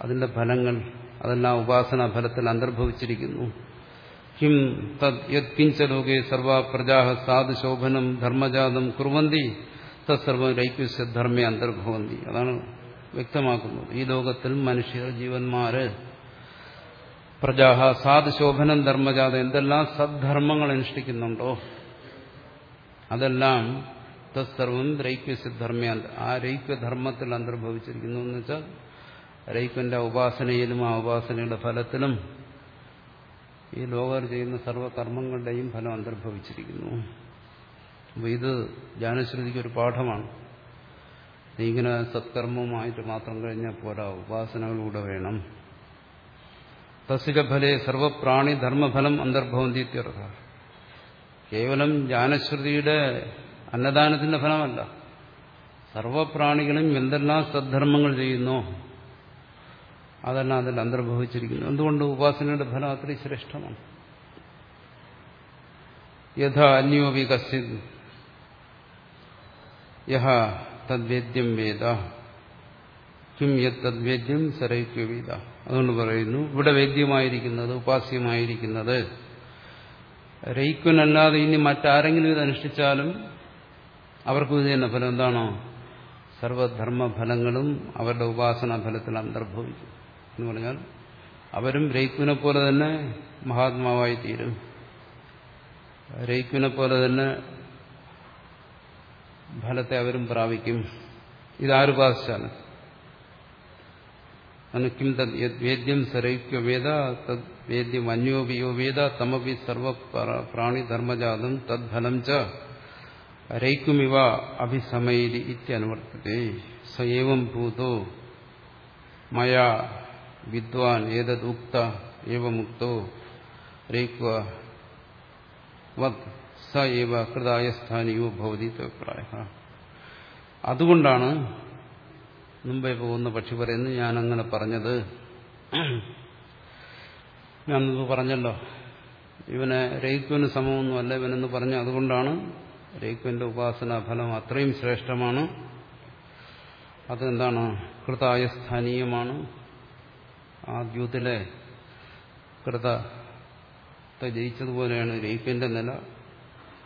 അതിന്റെ ഫലങ്ങൾ അതെല്ലാം ഉപാസന ഫലത്തിൽ അന്തർഭവിച്ചിരിക്കുന്നു. കിം തത്കിഞ്ച ലോകെ സർവ പ്രജാ സാധുശോഭനം ധർമ്മജാതം കുറുവന്തി തത്സർവം രൈക്യസ്യ ധർമ്മേ അന്തർഭവന്തി അതാണ് വ്യക്തമാക്കുന്നത്. ഈ ലോകത്തിൽ മനുഷ്യർ ജീവന്മാര് പ്രജാഹ സാധുശോഭനം ധർമ്മജാതം എന്തെല്ലാം സദ്ധർമ്മങ്ങൾ അനുഷ്ഠിക്കുന്നുണ്ടോ അതെല്ലാം തത്സർവം രൈക്യസിദ്ധർമ്മ ആ രൈക്യധർമ്മത്തിൽ അന്തർഭവിച്ചിരിക്കുന്നു എന്ന് വെച്ചാൽ രൈക്യന്റെ ഉപാസനയിലും ആ ഉപാസനയുടെ ഫലത്തിലും ഈ ലോകർ ചെയ്യുന്ന സർവകർമ്മങ്ങളുടെയും ഫലം അന്തർഭവിച്ചിരിക്കുന്നു. അപ്പോൾ ഇത് ജ്ഞാനശ്രുതിക്ക് ഒരു പാഠമാണ്. ഇങ്ങനെ സത്കർമ്മമായിട്ട് മാത്രം കഴിഞ്ഞാൽ പോരാ ഉപാസനകളിലൂടെ വേണം. തസിക ഫലേ സർവപ്രാണി ധർമ്മഫലം അന്തർഭവന്തി കേവലം ജ്ഞാനശ്രുതിയുടെ അന്നദാനത്തിന്റെ ഫലമല്ല. സർവപ്രാണികളും എന്തെല്ലാം സദ്ധർമ്മങ്ങൾ ചെയ്യുന്നോ അതെല്ലാം അതിൽ അന്തർഭവിച്ചിരിക്കുന്നു എന്തുകൊണ്ട് ഉപാസനയുടെ ഫലം അത്രയും ശ്രേഷ്ഠമാണ്? യഥാ അന്യോപി കശ്ചിത് യഹ തദ്വേദ്യം വേദ. കിം യത് തദ്വേദ്യം സരയിക്കോ വേദ. അതുകൊണ്ട് പറയുന്നു ഇവിടെ വേദ്യമായിരിക്കുന്നത് ഉപാസ്യമായിരിക്കുന്നത്. രയിക്കുനല്ലാതെ ഇനി മറ്റാരെങ്കിലും ഇത് അനുഷ്ഠിച്ചാലും അവർക്കും ഇത് തന്നെ ഫലം എന്താണോ? സർവധർമ്മ ഫലങ്ങളും അവരുടെ ഉപാസനാ ഫലത്തിൽ അന്തർഭവിക്കും. എന്ന് പറഞ്ഞാൽ അവരും രഹിക്കുവിനെ പോലെ തന്നെ മഹാത്മാവായി തീരും. രഹിക്കുവിനെ പോലെ തന്നെ ഫലത്തെ അവരും പ്രാപിക്കും. ഇതാരുപാസിച്ചാണ് അനുക്കിം തദ് വേദ്യം സരൈക്യ വേദ തദ് വേദ്യം അന്യോപിയോ വേദ തമപി സർവ പ്രാണിധർമ്മജാതം തദ്ഫലം ച രൈക്കുമിവ അഭിസമൈരി ഇത്യനുവർത്തത്തെ ഭൂതോ മയാ വിദ്വാൻ ഏതത് ഉക്ത ഏവമുക്തോ റീക്വ വത് സ ഏവ കൃതായ സ്ഥാനിയോ ഭവതി അതുകൊണ്ടാണ് മുമ്പേ പോകുന്ന പക്ഷി പറയുന്നത് ഞാൻ അങ്ങനെ പറഞ്ഞത്. ഞാൻ പറഞ്ഞല്ലോ. ഇവനെ രയിക്കുവിന് സമമൊന്നുമല്ല ഇവനെന്ന് പറഞ്ഞു അതുകൊണ്ടാണ് രയിക്കുവിന്റെ ഉപാസനാ ഫലം അത്രയും ശ്രേഷ്ഠമാണ്. അതെന്താണ്? കൃതായ സ്ഥാനീയമാണ് ആ ദ്യൂത്തിലെ കൃതത്തെ ജയിച്ചതുപോലെയാണ് രഹിപ്പിന്റെ നില.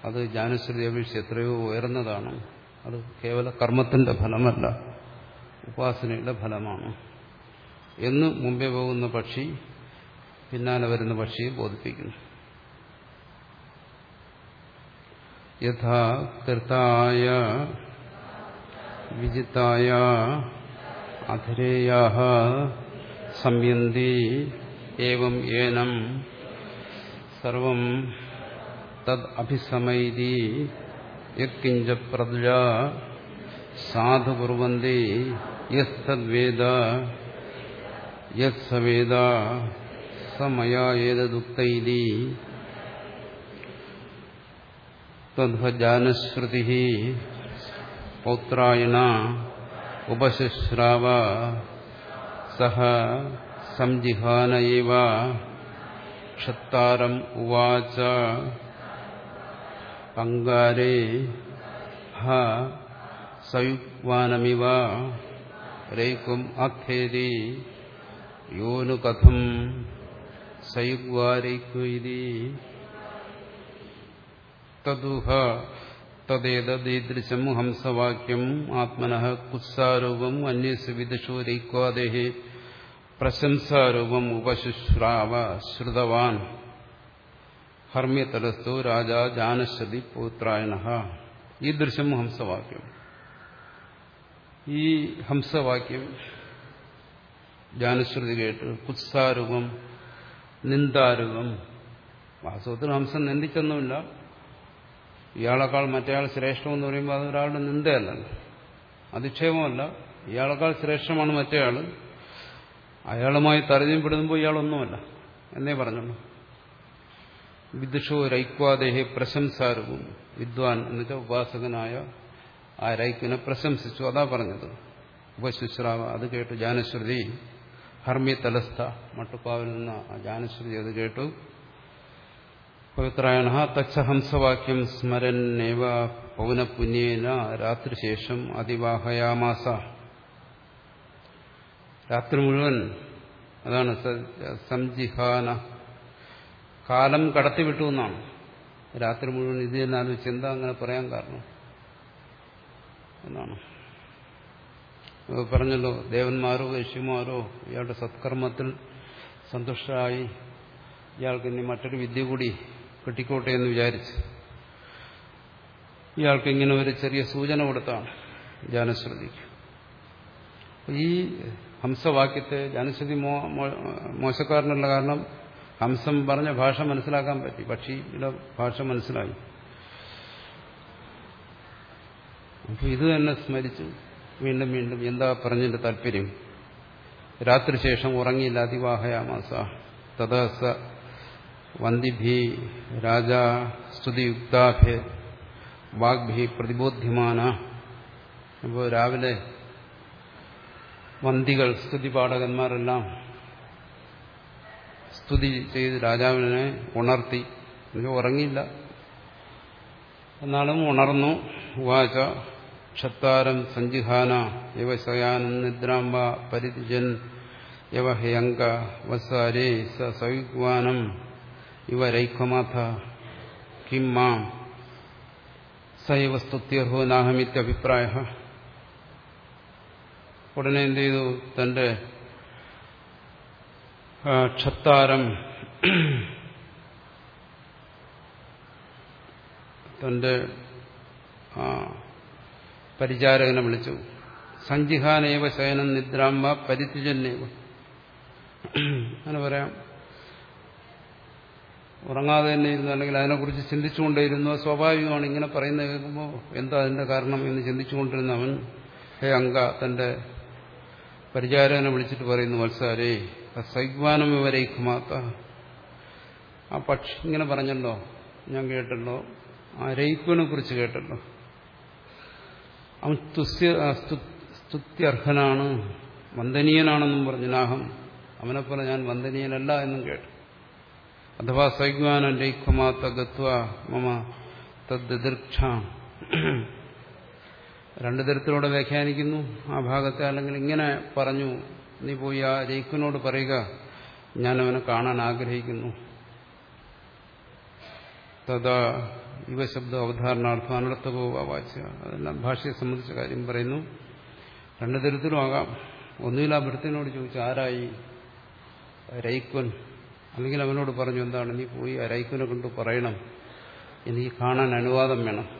അത് ജാനശ്രുതി അപേക്ഷിച്ച് എത്രയോ ഉയർന്നതാണ്. അത് കേവല കർമ്മത്തിന്റെ ഫലമല്ല. ഉപാസനയുടെ ഫലമാണ്. എന്ന് മുമ്പേ പോകുന്ന പക്ഷി പിന്നാലെ വരുന്ന പക്ഷിയെ ബോധിപ്പിക്കുന്നു. യഥാ കൃതായ വിജിതായ അധിരേയാ സംയന്തി ഏവം ഏനം സർവം തദ് അഭിസമൈതി യത്കിഞ്ച പ്രജ സാധു കുറുവന്തി യസ്തദ്വേദ യത്സവേദ സമയാ ഏതദുക്തൈതി തദ്ഭജാനശ്രുതി പൗത്രായണ ഉപശുശ്രാവ സഹ സംജിഹാന ഏവ ക്ഷത്താരം ഉവാച അങ്കാരേ ഹ സയുക്വാനമിവ രേക്കും അഖേതി യോനു കഥം സയുഗ്വാരൈക്കുതി തദുഹ തദ്ദേതീദൃശം ഹംസവാക്യം ആത്മന കുത്സാരൂപം അന്യസ് വിദുഷോ രൈക്വാദേഹി പ്രശംസാരൂപം ഉപശുശ്രാവ ശ്രുതവാൻ. ഹർമ്യതലസ്തു രാജ ജാനശ്രുതി പൗത്രായണ ഈ ദൃശ്യം ഹംസവാക്യം ഈ ഹംസവാക്യം ജാനശ്രുതി കേട്ട് കുത്സാരൂപം നിന്ദാരൂപം. വാസ്തവത്തിൽ ഹംസം നിന്ദിച്ചൊന്നുമില്ല. ഇയാളെക്കാൾ മറ്റേയാൾ ശ്രേഷ്ഠമെന്ന് പറയുമ്പോൾ അത് ഒരാളുടെ നിന്ദയല്ലല്ലോ അധിക്ഷേപമല്ല ഇയാളെക്കാൾ ശ്രേഷ്ഠമാണ് മറ്റേയാൾ അയാളുമായി താരതമ്യപ്പെടുമ്പോൾ ഇയാളൊന്നുമല്ല. എന്നേ പറഞ്ഞുള്ളൂ. വിദുഷോ രൈക്വാദേഹി പ്രശംസാരവും. വിദ്വാൻ എന്നുവെച്ചാൽ ഉപാസകനായ ആ രൈക്കിനെ പ്രശംസിച്ചു. അതാ പറഞ്ഞത്. ഉപശുശ്രാവ അത് കേട്ടു ജാനശ്രുതി. ഹർമി തലസ്ഥ. മട്ടുപ്പാവിൽ നിന്ന് ആ ജാനശ്രുതി അത് കേട്ടു. പവിത്രായണ തച്ഛഹംസവാക്യം സ്മരന്നേവ പൗനപുന്യേന രാത്രിശേഷം അതിവാഹയാമാസ. രാത്രി മുഴുവൻ അതാണ് സംജിഹാന. കാലം കടത്തിവിട്ടു എന്നാണ്. രാത്രി മുഴുവൻ ഇത് തന്നെ ആലോചിച്ച് എന്താ അങ്ങനെ പറയാൻ കാരണം? എന്നാണ് പറഞ്ഞല്ലോ ദേവന്മാരോ ഋഷിമാരോ ഇയാളുടെ സത്കർമ്മത്തിൽ സന്തുഷ്ടരായി. ഇയാൾക്ക് ഇനി മറ്റൊരു വിദ്യ കൂടി കിട്ടിക്കോട്ടെ എന്ന് വിചാരിച്ച്. ഇയാൾക്ക് ഇങ്ങനെ ഒരു ചെറിയ സൂചന കൊടുത്താണ്. ജാനശ്രുതിക്ക് ഈ ഹംസവാക്യത്തെ ജാനശ്രുതി മോ മോശക്കാരനുള്ള കാരണം ഹംസം പറഞ്ഞ ഭാഷ മനസ്സിലാക്കാൻ പറ്റി പക്ഷിയുടെ ഭാഷ മനസ്സിലായി. അപ്പൊ ഇത് തന്നെ സ്മരിച്ചു വീണ്ടും വീണ്ടും എന്താ പറഞ്ഞതിന്റെ താല്പര്യം? രാത്രി ശേഷം ഉറങ്ങിയില്ല അതിവാഹയാമാസ. തദസ വന്ദിഭി രാജ സ്തുതിയുക്താഭേ വാഗ്ഭി പ്രതിബോധ്യമാന. അപ്പോൾ രാവിലെ വന്തികൾ സ്തുതിപാഠകന്മാരെല്ലാം സ്തുതി ചെയ്ത് രാജാവിനെ ഉണർത്തി. ഉറങ്ങിയില്ല. എന്നാലും ഉണർന്നു. വാച ക്ഷത്താരം സഞ്ജിഹാന ഇവ ശയാനം നിദ്രാംബ പരിതിജൻ ഇവ ഹയങ്ക വസാരേ സ ഇവ രൈഖമാഥ കിം മാം സൈവ സ്തുത്യർഹോ നാഹമിത്യഭിപ്രായ. ഉടനെ എന്ത് ചെയ്തു? തന്റെ ക്ഷത്താരം തന്റെ പരിചാരകനെ വിളിച്ചു. സഞ്ജിഹാനേവ ശയനം നിദ്രാമ്പ പരിത്യജന്നേവ അങ്ങനെ പറയാം. ഉറങ്ങാതെ തന്നെ ഇരുന്നു അല്ലെങ്കിൽ അതിനെക്കുറിച്ച് ചിന്തിച്ചുകൊണ്ടേയിരുന്നു. സ്വാഭാവികമാണ് ഇങ്ങനെ പറയുന്ന കേൾക്കുമ്പോൾ എന്താ അതിന്റെ കാരണം എന്ന് ചിന്തിച്ചുകൊണ്ടിരുന്ന അവൻ ഹേ അങ്ക തന്റെ പരിചാരകനെ വിളിച്ചിട്ട് പറയുന്നു മത്സാരേ സൈഗ്വാനം വിവരയിക്കുമാത്ത ആ പക്ഷി ഇങ്ങനെ പറഞ്ഞല്ലോ ഞാൻ കേട്ടല്ലോ ആ രയിക്കുവിനെ കുറിച്ച് കേട്ടല്ലോ. അവൻ തുസ്യ സ്തുത്യർഹനാണ് വന്ദനീയനാണെന്നും പറഞ്ഞു. നാഹം അവനെപ്പോലെ ഞാൻ വന്ദനീയനല്ല എന്നും കേട്ടു. അഥവാ സൈഗ്വാനം രൈഖമാത്ത ഗത്വ മമ തദ്ദീർക്ഷ രണ്ടു തരത്തിലൂടെ വ്യാഖ്യാനിക്കുന്നു. ആ ഭാഗത്തെ അല്ലെങ്കിൽ ഇങ്ങനെ പറഞ്ഞു നീ പോയി ആ രൈഖിനോട് പറയുക ഞാൻ അവനെ കാണാൻ ആഗ്രഹിക്കുന്നു. തഥാ യുവശബ്ദ അവധാരണാർത്ഥം അനർത്ഥകോ വാച്ച അതെല്ലാം ഭാഷയെ സംബന്ധിച്ച കാര്യം പറയുന്നു. രണ്ടു തരത്തിലും ആകാം. ഒന്നുകിൽ ആ ഭൃത്തിനോട് ചോദിച്ചു ആരായി? രൈക്വൻ അല്ലെങ്കിൽ അവനോട് പറഞ്ഞു എന്താണ്? നീ പോയി ആ രൈക്വനെ കൊണ്ട് പറയണം. എനിക്ക് കാണാൻ അനുവാദം വേണം.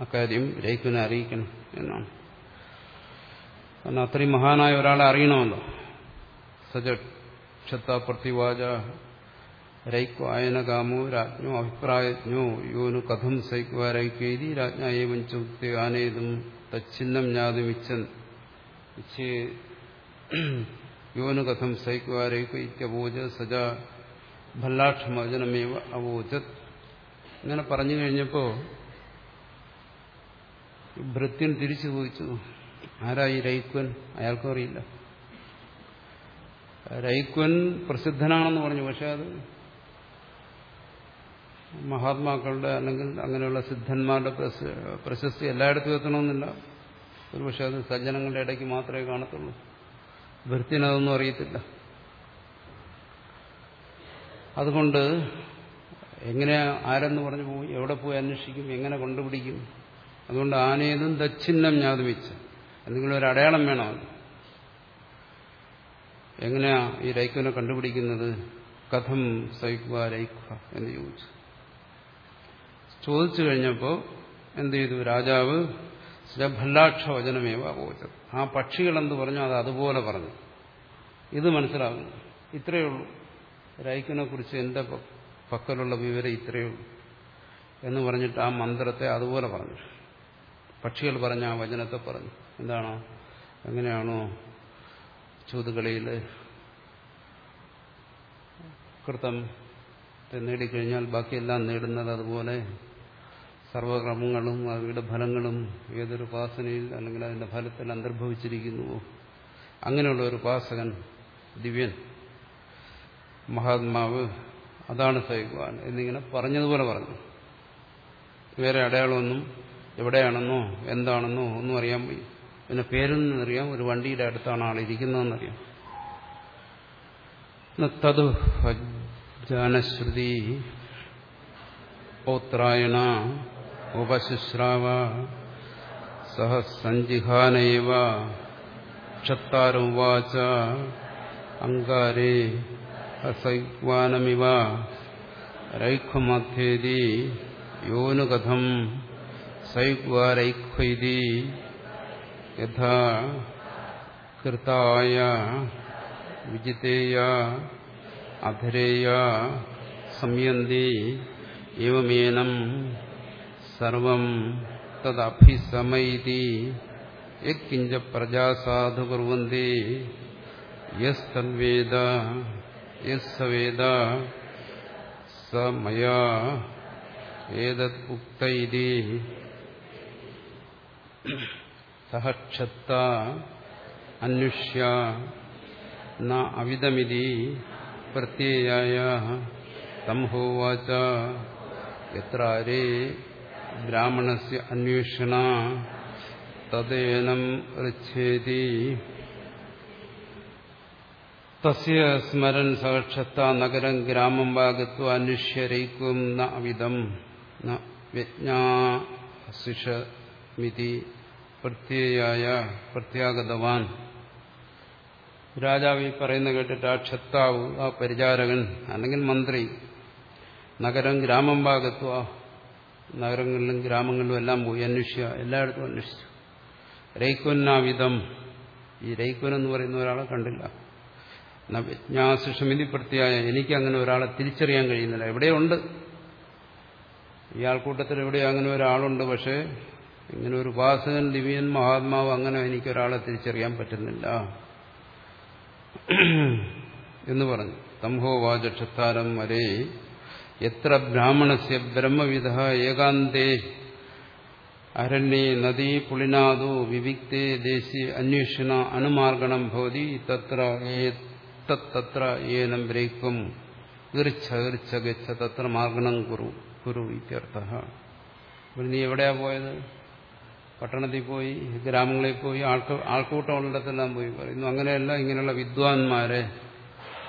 അക്കാര്യം രൈക്വനെ അറിയിക്കണം എന്നാണ്. കാരണം അത്രയും മഹാനായ ഒരാളെ അറിയണമല്ലോ. സജ ക്ഷത്ത പ്രതിവാച രൈക്വ അയനകാമോ രാജ്ഞോ അഭിപ്രായജ്ഞോ യോനു കഥം സൈക്വ രൈക്വേതി രാജ്ഞായേവം ചുക്തി ആനേതും തച്ചിന്നം ജ്ഞാതുമിച്ചൻ യോനു കഥം സൈക്വ രൈക്വ സജ ഭല്ലാക്ഷമോചനമേവ അവോചത്. ഇങ്ങനെ പറഞ്ഞു കഴിഞ്ഞപ്പോ ഭൃത്യൻ തിരിച്ചു ചോദിച്ചു ആരാ ഈ രൈക്വൻ? അയാൾക്കും അറിയില്ല രൈക്വൻ പ്രസിദ്ധനാണെന്ന് പറഞ്ഞു പക്ഷെ അത് മഹാത്മാക്കളുടെ അല്ലെങ്കിൽ അങ്ങനെയുള്ള സിദ്ധന്മാരുടെ പ്രശസ്തി എല്ലായിടത്തും എത്തണമെന്നില്ല. ഒരു പക്ഷെ അത് സജ്ജനങ്ങളുടെ ഇടയ്ക്ക് മാത്രമേ കാണത്തുള്ളൂ. ഭൃത്യനതൊന്നും അറിയത്തില്ല. അതുകൊണ്ട് എങ്ങനെ ആരെന്ന് പറഞ്ഞു പോയി എവിടെ പോയി അന്വേഷിക്കും എങ്ങനെ കണ്ടുപിടിക്കും? അതുകൊണ്ട് ആനേതും ദക്ഷിന്നം ഞാതുമിച്ച് എന്തെങ്കിലും ഒരു അടയാളം വേണം എങ്ങനെയാ ഈ രൈക്കുവിനെ കണ്ടുപിടിക്കുന്നത്? കഥം സഹിക്കുക രൈക്വ എന്ന് ചോദിച്ചു. ചോദിച്ചു കഴിഞ്ഞപ്പോൾ എന്ത് ചെയ്തു? രാജാവ് ഭല്ലാക്ഷ വചനമേവ അപോചത് ആ പക്ഷികൾ എന്ത് പറഞ്ഞു? അത് അതുപോലെ പറഞ്ഞു. ഇത് മനസ്സിലാകുന്നു. ഇത്രയേ ഉള്ളൂ. രൈക്കിനെ കുറിച്ച് എന്റെ പക്കലുള്ള വിവരം ഇത്രയേ ഉള്ളൂ എന്ന് പറഞ്ഞിട്ട് ആ മന്ത്രത്തെ അതുപോലെ പറഞ്ഞു. പക്ഷികൾ പറഞ്ഞ ആ വചനത്തെ പറഞ്ഞു. എന്താണോ? എങ്ങനെയാണോ ചൂതുകളിയിൽ കൃതം നേടിക്കഴിഞ്ഞാൽ ബാക്കിയെല്ലാം നേടുന്നത് അതുപോലെ സർവക്രമങ്ങളും അവയുടെ ഫലങ്ങളും ഏതൊരു ഉപാസനയിൽ അല്ലെങ്കിൽ അതിന്റെ ഫലത്തിൽ അന്തർഭവിച്ചിരിക്കുന്നുവോ അങ്ങനെയുള്ള ഒരു ഉപാസകൻ ദിവ്യൻ മഹാത്മാവ് അതാണ് സൈവാൻ എന്നിങ്ങനെ പറഞ്ഞതുപോലെ പറഞ്ഞു. വേറെ അടയാളമൊന്നും എവിടെയാണെന്നോ എന്താണെന്നോ ഒന്നും അറിയാൻ പോയി പിന്നെ പേരിൽ അറിയാം ഒരു വണ്ടിയുടെ അടുത്താണ് അറിയാം തത് ജാനശ്രുതി പൗത്രായണ ഉപശുശ്രാവ സഹ സഞ്ജിഹാനൈവ ക്ഷത്താരുവാച അങ്കാരേ അസൈവാനമിവ രൈഖമധ്യേതി യോനുകഥം സൈക്വാരൈഖ്വൈതി യഥാ കൃതായ വിജിതേയ അധരേയ സംയന്തി ഏവമേനം സർവം തദഭിസമൈതി യക്കിഞ്ച പ്രജാസാധു കുർവന്തി യസ്തദ്വേദ യസ്സവേദ സ മയാ ഏതത് ഉക്ത ഇതി സഹക്ഷത്ത അന്വേഷ്യ ന അവിധമിതി പ്രത്യയായ തംഹോവാച എത്രേ ബ്രാഹ്മണസ് അന്വേഷണ തദേനം ഋച്ഛേതി തസ്യ സ്മരൻ സഹക്ഷത്ത നഗരം ഗ്രാമം വാഗത്വ അന്വേഷ്യരയിക്കും ന അവിധം ന വ്യജ്ഞാസിഷമിതി പ്രത്യയായ പ്രത്യാഗതവാൻ. രാജാവ് ഈ പറയുന്ന കേട്ടിട്ട് ആ ക്ഷത്താവ് ആ പരിചാരകൻ അല്ലെങ്കിൽ മന്ത്രി നഗരം ഗ്രാമം ഭാഗത്വ നഗരങ്ങളിലും ഗ്രാമങ്ങളിലും എല്ലാം പോയി അന്വേഷിക്കുക എല്ലായിടത്തും അന്വേഷിച്ചു. രൈക്കുന്നാവിധം ഈ രൈക്കുൻ എന്ന് പറയുന്ന ഒരാളെ കണ്ടില്ല. വിജ്ഞാസുഷമിതി പ്രത്യായ എനിക്ക് അങ്ങനെ ഒരാളെ തിരിച്ചറിയാൻ കഴിയുന്നില്ല. എവിടെയുണ്ട്? ഈ ആൾക്കൂട്ടത്തിൽ എവിടെ അങ്ങനെ ഒരാളുണ്ട് പക്ഷേ ഇങ്ങനെ ഒരു ഉപാസകൻ ദിവ്യൻ മഹാത്മാവ് അങ്ങനെ എനിക്ക് ഒരാളെ തിരിച്ചറിയാൻ പറ്റുന്നില്ല. എന്ന് പറഞ്ഞു. തംഹോവാചക്ഷത്താരം വരെ. എത്ര ബ്രാഹ്മണസ്യ ബ്രഹ്മവിധ ഏകാന്തേ. അരണ്യേ നദീ പുളിനാദോ വിവിക്തേ ദേശി അന്വേഷണ അനുമാർഗണം ഭവതി തത്ര തത്ര ഏനം ബ്രേക്കും. ഗച്ഛ തത്ര മാർഗണം കുരു കുരു ഇത്യർത്ഥ. നീ എവിടെയാ പോയത്? പട്ടണത്തിൽ പോയി ഗ്രാമങ്ങളിൽ പോയി ആൾക്ക് ആൾക്കൂട്ടമുള്ളിടത്തെല്ലാം പോയി പറയുന്നു അങ്ങനെയല്ല ഇങ്ങനെയുള്ള വിദ്വാൻമാരെ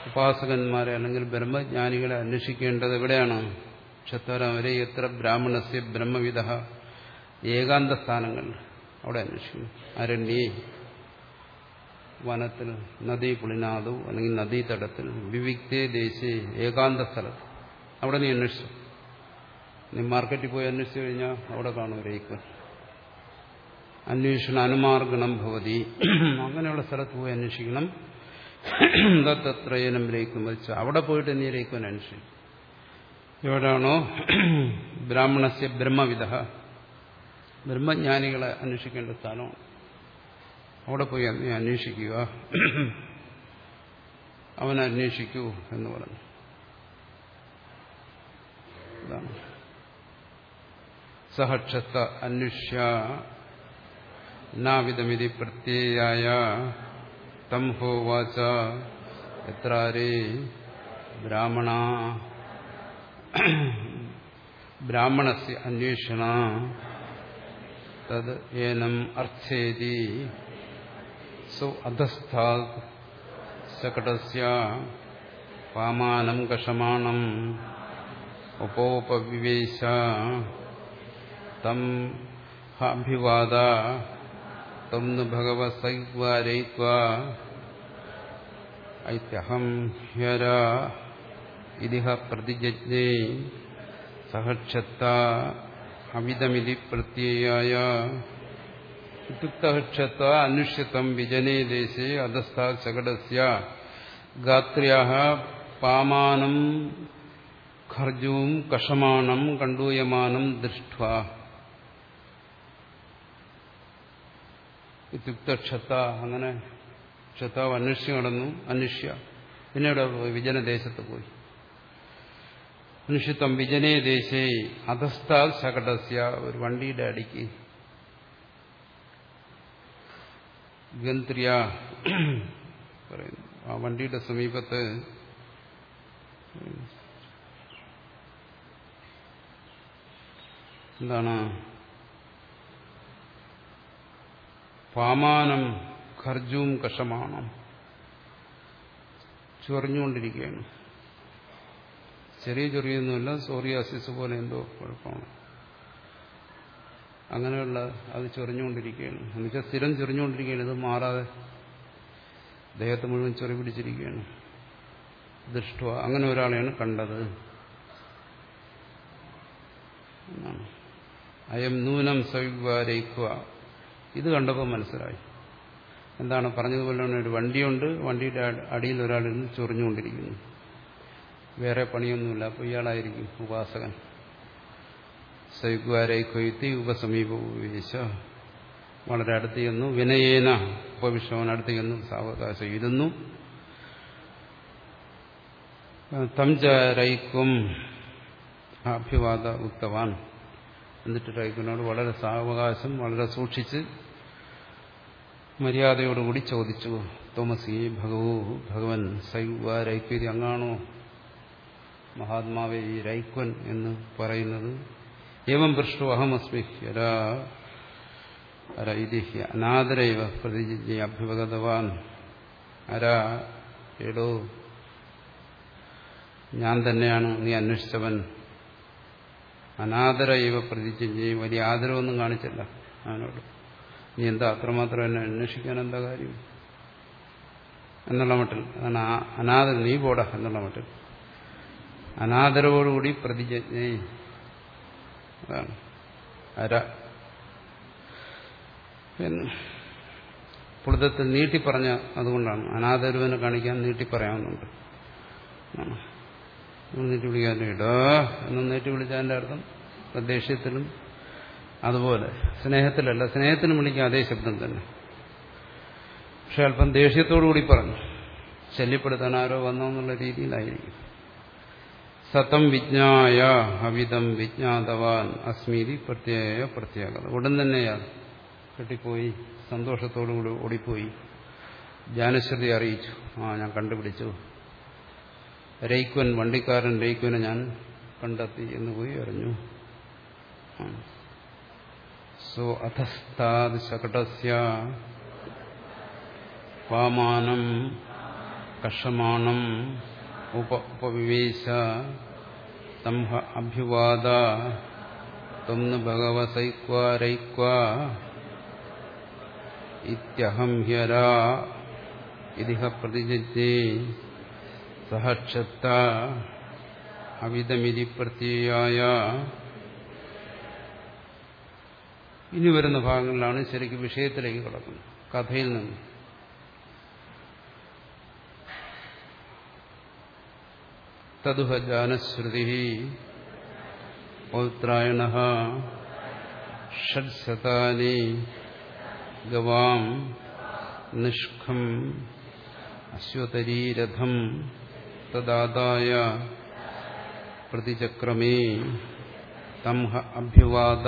ഉപാസകന്മാരെ അല്ലെങ്കിൽ ബ്രഹ്മജ്ഞാനികളെ അന്വേഷിക്കേണ്ടത് എവിടെയാണ്? ക്ഷത്തരം വരെ എത്ര ബ്രാഹ്മണസ്യ ബ്രഹ്മവിധ ഏകാന്ത സ്ഥാനങ്ങൾ അവിടെ അന്വേഷിക്കുന്നു. അരണ്യേ വനത്തിൽ നദീ പുളിനാദു അല്ലെങ്കിൽ നദീതടത്തിൽ വിവിക്തേ ദേശീയ ഏകാന്ത സ്ഥലത്ത് അവിടെ നീ അന്വേഷിച്ചു? നീ മാർക്കറ്റിൽ പോയി അന്വേഷിച്ചു കഴിഞ്ഞാൽ അവിടെ കാണും രയിക്കൻ അന്വേഷണ അനുമാർഗണം ഭവതി. അങ്ങനെയുള്ള സ്ഥലത്ത് പോയി അന്വേഷിക്കണം. തത്രയനം ലയിക്കും വെച്ചാൽ അവിടെ പോയിട്ട് നീ ലയിക്കും അന്വേഷിക്കും. എവിടാണോ ബ്രാഹ്മണസ്യ ബ്രഹ്മവിധ ബ്രഹ്മജ്ഞാനികളെ അന്വേഷിക്കേണ്ട സ്ഥലമാണ്. അവിടെ പോയി നീ അന്വേഷിക്കുക. അവൻ അന്വേഷിക്കൂ എന്ന് പറഞ്ഞു. സഹക്ഷത്ത അന്വേഷ്യ നാവിധമിതി പ്രത്യയായ. തം ഹോവാച എത്രാരേ? ബ്രാഹ്മണ. ബ്രാഹ്മണസ് അന്വേഷണ. തത് ഏനം അർത്ഥേതി. സോ അധസ്ഥാത് സകടസ്യ പാമാനം കഷമാണം ഉപോപവിവേശ തം അഭിവാദ. തം नु ഭഗവസൈവാരയിത്വാ ഐത്യഹം ഹ്യര ഇതിഹ പ്രതിജജ്ഞേ സഹക്ഷത്ത അമിതമിതി പ്രത്യയായ ഇത്യുക്തക്ഷത്ത അനുഷ്യത്തം വിജനേ ദേശേ അധസ്ഥ ശകടസ്യ ഗാത്ര്യാ പാമാനം ഖർജവും കഷമാണം കണ്ടൂയമാനം ദൃഷ്ട ഇത്യുക്ത ക്ഷത്ത അങ്ങനെ ക്ഷത്താവ് അന്വേഷിച്ച് നടന്നു അന്വേഷ്യ പിന്നെ ഇവിടെ പോയി വിജനദേശത്ത് പോയി. മനുഷ്യത്വം വിജനേ ദേശേ അധസ്ഥാ ശകടസ്യ ഒരു വണ്ടിയുടെ അടിക്ക് ഗന്ത്രിയ പറയുന്നു. ആ വണ്ടിയുടെ സമീപത്ത് എന്താണ്? പാമാനം ഖർജും കഷമാണം. ചൊറിഞ്ഞുകൊണ്ടിരിക്കുകയാണ്. ചെറിയ ചൊറിയൊന്നുമില്ല. സോറിയാസിസ് പോലെ എന്തോ കുഴപ്പമാണ്. അങ്ങനെയുള്ള അത് ചൊറിഞ്ഞുകൊണ്ടിരിക്കുകയാണ്. എന്നുവെച്ചാൽ സ്ഥിരം ചൊറിഞ്ഞുകൊണ്ടിരിക്കുകയാണ്. ഇത് മാറാതെ ദേഹത്ത് മുഴുവൻ ചൊറി പിടിച്ചിരിക്കുകയാണ്. ദൃഷ്ട അങ്ങനെ ഒരാളെയാണ് കണ്ടത്. അയം നൂനം സവിവാരയിക്കുക ഇത് കണ്ടപ്പോൾ മനസ്സിലായി. എന്താണ്? പറഞ്ഞതുപോലെ ഒരു വണ്ടിയുണ്ട്. വണ്ടിയുടെ അടിയിൽ ഒരാളിരുന്ന് ചൊറിഞ്ഞുകൊണ്ടിരിക്കുന്നു. വേറെ പണിയൊന്നുമില്ല. അപ്പോൾ ഇയാളായിരിക്കും ഉപാസകൻ. സൈഗ്വാരെ കൊയ്ത്തി ഉപസമീപ ഉപവേശ വളരെ അടുത്ത് ചെന്നു. വിനയേന. ഉപവിഷവൻ അടുത്ത് ചെന്നു. സാവകാശം ഇരുന്നു. തം അഭിവാദ ഉക്തവാൻ. എന്നിട്ട് രൈക്കുനോട് വളരെ സാവകാശം വളരെ സൂക്ഷിച്ച് മര്യാദയോടുകൂടി ചോദിച്ചു. തോമസി ഭഗവു ഭഗവൻ സൈവ രൈക്വരി അങ്ങാണോ? മഹാത്മാവെ ഈ രൈക്വൻ എന്ന് പറയുന്നത് ഏവം പൃഷ്ടു അഹമസ്മി. അനാദരൈവ പ്രതിജ്ഞ അഭ്യുപഗതവാൻ അരാ എടോ ഞാൻ തന്നെയാണ് നീ അന്വേഷിച്ചവൻ. അനാദര ഇവ പ്രതിജ്ഞ വലിയ ആദരവൊന്നും കാണിച്ചില്ല. അവനോട് നീ എന്താ അത്രമാത്രം എന്നെ അന്വേഷിക്കാൻ എന്താ കാര്യം? എന്നുള്ള മട്ടിൽ അതാണ് അനാദർ നീ പോട എന്നുള്ള മട്ടിൽ. അനാദരവോടുകൂടി പ്രതിജ്ഞ. അതാണ്. അര. എന്ന് പുളിതത്തിൽ നീട്ടിപ്പറഞ്ഞ അതുകൊണ്ടാണ്. അനാദരവിനെ കാണിക്കാൻ നീട്ടിപ്പറയാവുന്നുണ്ട് നീട്ടി വിളിക്കാൻ ഇടാ. എന്ന് നീട്ടി വിളിച്ചതിന്റെ അർത്ഥം ദേഷ്യത്തിലും അതുപോലെ. സ്നേഹത്തിലല്ല സ്നേഹത്തിന് വിളിക്കുക അതേ ശബ്ദം തന്നെ. പക്ഷെ അല്പം ദേഷ്യത്തോടുകൂടി പറഞ്ഞു ശല്യപ്പെടുത്താൻ ആരോ വന്നോന്നുള്ള രീതിയിലായിരിക്കും. സതം വിജ്ഞായ ഹവിതം വിജ്ഞാതവാൻ അസ്മീതി പ്രത്യേക പ്രത്യേകത ഉടൻ തന്നെയാ കെട്ടിപ്പോയി സന്തോഷത്തോടുകൂടി ഓടിപ്പോയി. ജ്ഞാനശ്രുതി അറിയിച്ചു ആ ഞാൻ കണ്ടുപിടിച്ചു. രൈക്വൻ വണ്ടിക്കാരൻ രൈക്വനെ ഞാൻ കണ്ടെത്തി എന്ന് പോയി അറിഞ്ഞു. സോ അധസ്താത് ശകടസ്യ വാമാനം കഷമാണം ഉപ ഉപവിവേശ സംഹ അഭ്യുവാദ ത്വന്ന് ഭഗവസൈക്വ രൈക്വ ഇത്യഹം ഹ്യരാ ഇതിഹ പ്രതിജ്ഞേ സഹക്ഷത്ത അവിതമിതി പ്രത്യയായ ഇനി വരുന്ന ഭാഗങ്ങളിലാണ് ശരിക്കും വിഷയത്തിലേക്ക് കടക്കുന്നത്. കഥയിൽ നിന്ന്. തതുഹ ജാനശ്രുതി പൗത്രായണ ഷഡ്ശതാനി ഗവാം നിഷ്ഖം അശ്വതരീരഥം തദാദായ പ്രതിചക്രമേ തംഹ അഭ്യുവാദ